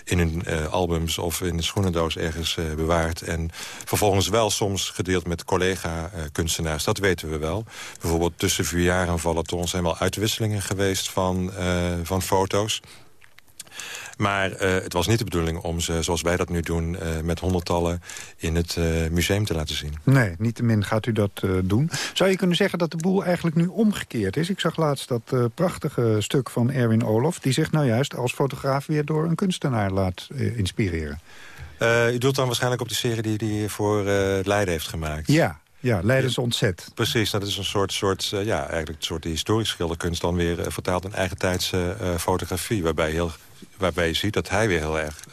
in hun albums of in de schoenendoos ergens bewaard. En vervolgens wel soms gedeeld met collega-kunstenaars. Dat weten we wel. Bijvoorbeeld tussen Vuillard en Vallaton zijn wel uitwisselingen geweest van, uh, van foto's. Maar uh, het was niet de bedoeling om ze, zoals wij dat nu doen... Uh, met honderdtallen in het uh, museum te laten zien. Nee, niettemin gaat u dat doen. Zou je kunnen zeggen dat de boel eigenlijk nu omgekeerd is? Ik zag laatst dat prachtige stuk van Erwin Olof... die zich nou juist als fotograaf weer door een kunstenaar laat inspireren. u doelt dan waarschijnlijk op de serie die hij voor Leiden heeft gemaakt? Ja. Ja, Leidens ontzet. Precies, dat is een soort, soort uh, ja, eigenlijk een soort historisch schilderkunst... dan weer uh, vertaald in eigentijdse uh, fotografie. Waarbij, heel, waarbij je ziet dat hij weer heel erg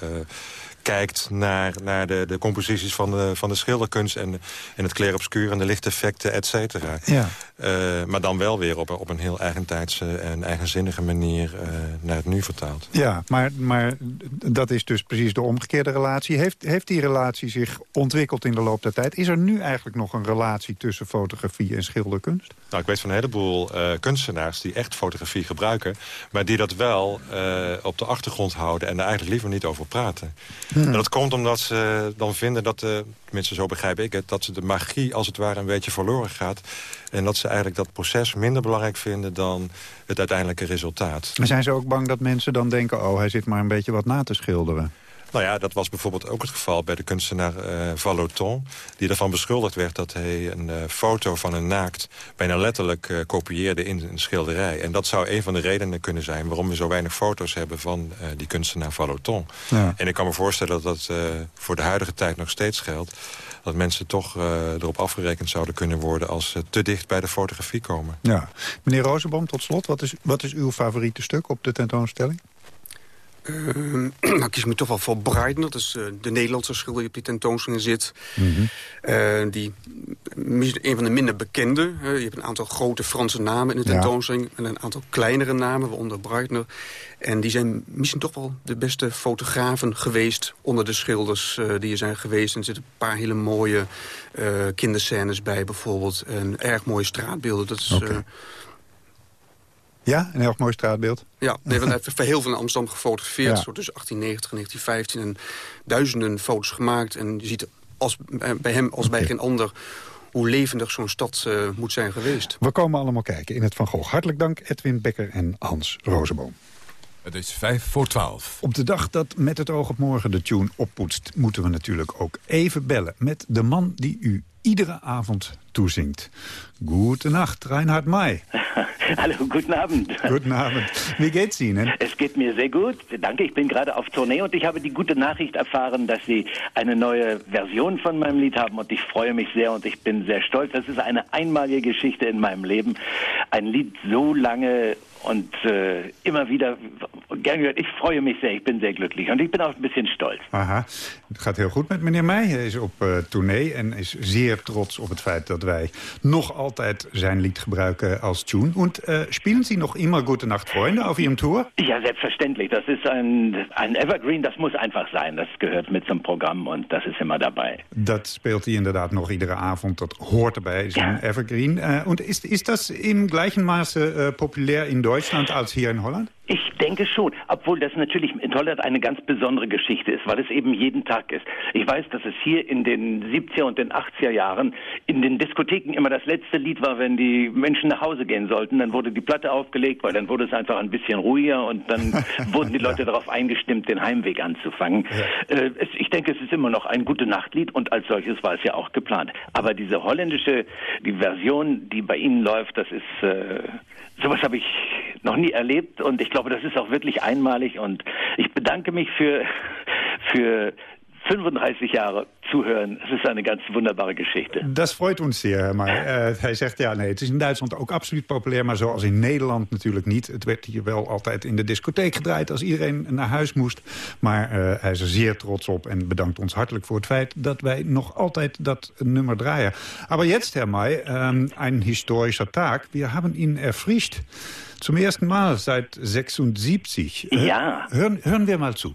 kijkt naar, naar de, de composities van de, van de schilderkunst... en, en het clair-obscuur en de lichteffecten, et cetera. Ja. Uh, maar dan wel weer op, op een heel eigentijdse en eigenzinnige manier uh, naar het nu vertaald. Ja, maar, maar dat is dus precies de omgekeerde relatie. Heeft, heeft die relatie zich ontwikkeld in de loop der tijd? Is er nu eigenlijk nog een relatie tussen fotografie en schilderkunst? Nou, ik weet van een heleboel uh, kunstenaars die echt fotografie gebruiken... maar die dat wel op de achtergrond houden en er eigenlijk liever niet over praten. Hmm. En dat komt omdat ze dan vinden dat, de, tenminste zo begrijp ik het... dat ze de magie als het ware een beetje verloren gaat. En dat ze eigenlijk dat proces minder belangrijk vinden dan het uiteindelijke resultaat. Maar zijn ze ook bang dat mensen dan denken... oh, hij zit maar een beetje wat na te schilderen? Nou ja, dat was bijvoorbeeld ook het geval bij de kunstenaar uh, Valoton... die ervan beschuldigd werd dat hij een uh, foto van een naakt... bijna letterlijk uh, kopieerde in een schilderij. En dat zou een van de redenen kunnen zijn... waarom we zo weinig foto's hebben van die kunstenaar Valoton. Ja. En ik kan me voorstellen dat dat voor de huidige tijd nog steeds geldt dat mensen toch erop afgerekend zouden kunnen worden... als ze te dicht bij de fotografie komen. Ja. Meneer Rozenboom, tot slot, wat is, wat is uw favoriete stuk op de tentoonstelling? Uh, nou kies ik me toch wel voor Breitner. Dat is uh, de Nederlandse schilder die op die tentoonstelling zit. Mm -hmm. uh, die, een van de minder bekende. je hebt een aantal grote Franse namen in de tentoonstelling. Ja. En een aantal kleinere namen, waaronder Breitner. En die zijn misschien toch wel de beste fotografen geweest... onder de schilders uh, die er zijn geweest. En er zitten een paar hele mooie kinderscènes bij bijvoorbeeld. En erg mooie straatbeelden. Dat is... Okay. Ja, een heel mooi straatbeeld. Ja, nee, want hij heeft heel veel in Amsterdam gefotografeerd. Ja. Zo tussen 1890 en 1915. En duizenden foto's gemaakt. En je ziet als, bij hem als bij geen ander hoe levendig zo'n stad uh, moet zijn geweest. We komen allemaal kijken in het Van Gogh. Hartelijk dank Edwin Becker en Hans Rozenboom. Het is vijf voor twaalf. Op de dag dat Met het oog op morgen de tune oppoetst... moeten we natuurlijk ook even bellen met de man die u iedere avond toezingt. Nacht, Reinhard May. Hallo, guten Abend. Guten Abend. Wie geht's Ihnen? Es geht mir sehr gut. Danke, ich bin gerade auf Tournee und ich habe die gute Nachricht erfahren, dass Sie eine neue Version von meinem Lied haben und ich freue mich sehr und ich bin sehr stolz. Das ist eine einmalige Geschichte in meinem Leben. Ein Lied so lange und äh, immer wieder gern gehört. Ich freue mich sehr, ich bin sehr glücklich und ich bin auch ein bisschen stolz. Aha, het gaat heel goed met meneer Meij. Hij is op uh, tournee en is zeer trots op het feit dat wij nog altijd zijn lied gebruiken als tune. Und uh, spielen Sie noch immer Gute Nacht Freunde auf Ihrem Tour? Ja, selbstverständlich. Das ist ein, ein Evergreen, das muss einfach sein. Das gehört mit zum Programm und das ist immer dabei. Dat speelt hij inderdaad nog iedere avond. Dat hoort erbij, zijn ja. Evergreen. Uh, und ist, ist das im gleichen Maße populär in Deutschland als hier in Holland? Ich denke schon, obwohl das natürlich in Holland eine ganz besondere Geschichte ist, weil es eben jeden Tag ist. Ich weiß, dass es hier in den 70er und den 80er Jahren in den Diskotheken immer das letzte Lied war, wenn die Menschen nach Hause gehen sollten. Dann wurde die Platte aufgelegt, weil dann wurde es einfach ein bisschen ruhiger und dann wurden die Leute darauf eingestimmt, den Heimweg anzufangen. Ja. Äh, es, ich denke, es ist immer noch ein gute Nachtlied und als solches war es ja auch geplant. Aber diese holländische, die Version, die bei Ihnen läuft, das ist... Äh, Sowas habe ich noch nie erlebt. Und ich glaube, das ist auch wirklich einmalig. Und ich bedanke mich für, für 35 Jahre zuhören. Es ist eine ganz wunderbare Geschichte. Dat freut ons zeer. Maar uh, hij zegt, ja nee, het is in Duitsland ook absoluut populair... maar zoals in Nederland natuurlijk niet. Het werd hier wel altijd in de discotheek gedraaid... als iedereen naar huis moest. Maar uh, hij is er zeer trots op en bedankt ons hartelijk voor het feit... dat wij nog altijd dat nummer draaien. Maar jetzt, Herr May, um, ein historischer Tag. Wir haben ihn erfrischt. Zum ersten Mal seit 76. Ja. Hören, hören wir mal zu.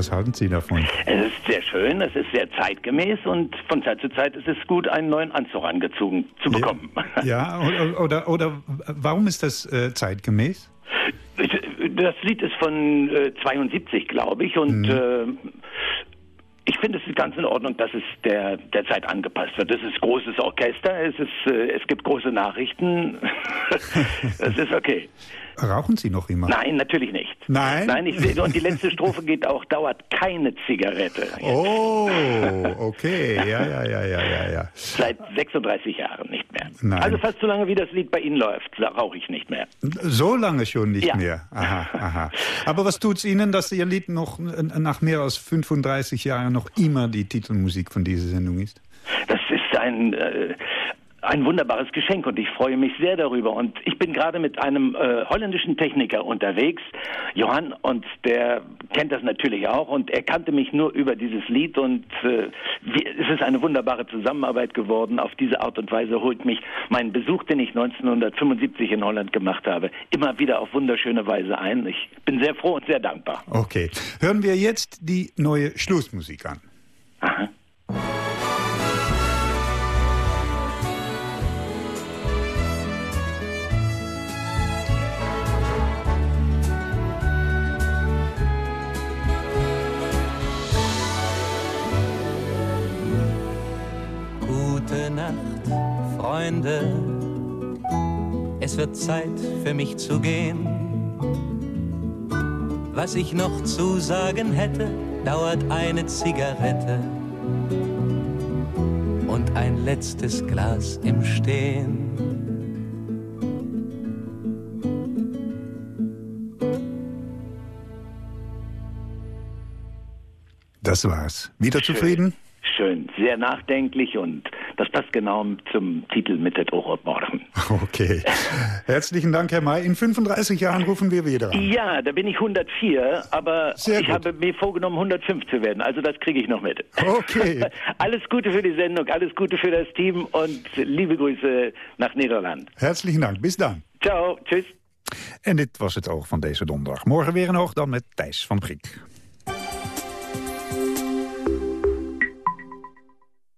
Was halten Sie davon? Es ist sehr schön, es ist sehr zeitgemäß und von Zeit zu Zeit ist es gut, einen neuen Anzug angezogen zu bekommen. Ja, oder, oder, oder warum ist das äh, zeitgemäß? Das Lied ist von äh, 72, glaube ich, und Mhm. äh, ich finde es ist ganz in Ordnung, dass es der, der Zeit angepasst wird. Es ist großes Orchester, es, ist, äh, es gibt große Nachrichten. Es ist okay. Rauchen Sie noch immer? Nein, natürlich nicht. Nein? Nein, ich sehe, und die letzte Strophe geht auch, dauert keine Zigarette. Oh, okay. Ja, ja, ja, ja, ja, ja. Seit 36 Jahren nicht mehr. Nein. Also fast so lange, wie das Lied bei Ihnen läuft, rauche ich nicht mehr. So lange schon nicht Ja. mehr. Aha, aha. Aber was tut's Ihnen, dass Ihr Lied noch nach mehr als 35 Jahren noch immer die Titelmusik von dieser Sendung ist? Das ist ein, äh, ein wunderbares Geschenk und ich freue mich sehr darüber. Und ich bin gerade mit einem äh, holländischen Techniker unterwegs, Johann, und der kennt das natürlich auch und er kannte mich nur über dieses Lied und äh, wie, es ist eine wunderbare Zusammenarbeit geworden. Auf diese Art und Weise holt mich mein Besuch, den ich 1975 in Holland gemacht habe, immer wieder auf wunderschöne Weise ein. Ich bin sehr froh und sehr dankbar. Okay. Hören wir jetzt die neue Schlussmusik an. Gute Freunde. Es wird Zeit für mich zu gehen. Was ich noch zu sagen hätte, dauert eine Zigarette und ein letztes Glas im Stehen. Das war's. Wieder Schön. zufrieden? Schön, sehr nachdenklich und das passt genau zum Titel mit der morgen. Okay. Herzlichen Dank, Herr May. In 35 Jahren rufen wir wieder an. Ja, da bin ich 104, aber Sehr ich gut. habe mir vorgenommen, 105 zu werden. Also das kriege ich noch mit. Okay. alles Gute für die Sendung, alles Gute für das Team und liebe Grüße nach Nederland. Herzlichen Dank. Bis dan. Ciao, tschüss. En dit was het oog van deze donderdag. Morgen weer een oog dan met Thijs van Prik.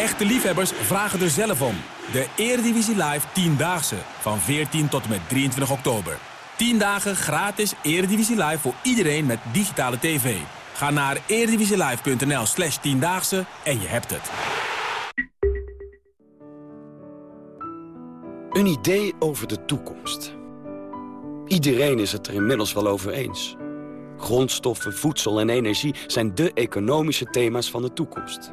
Echte liefhebbers vragen er zelf om. De Eredivisie Live 10-daagse van 14 tot en met 23 oktober. 10 dagen gratis Eredivisie Live voor iedereen met digitale tv. Ga naar eredivisielive.nl slash 10-daagse en je hebt het. Een idee over de toekomst. Iedereen is het er inmiddels wel over eens. Grondstoffen, voedsel en energie zijn de economische thema's van de toekomst.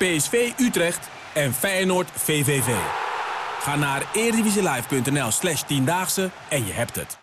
PSV Utrecht en Feyenoord VVV. Ga naar eredivisielive.nl slash 10-daagse en je hebt het.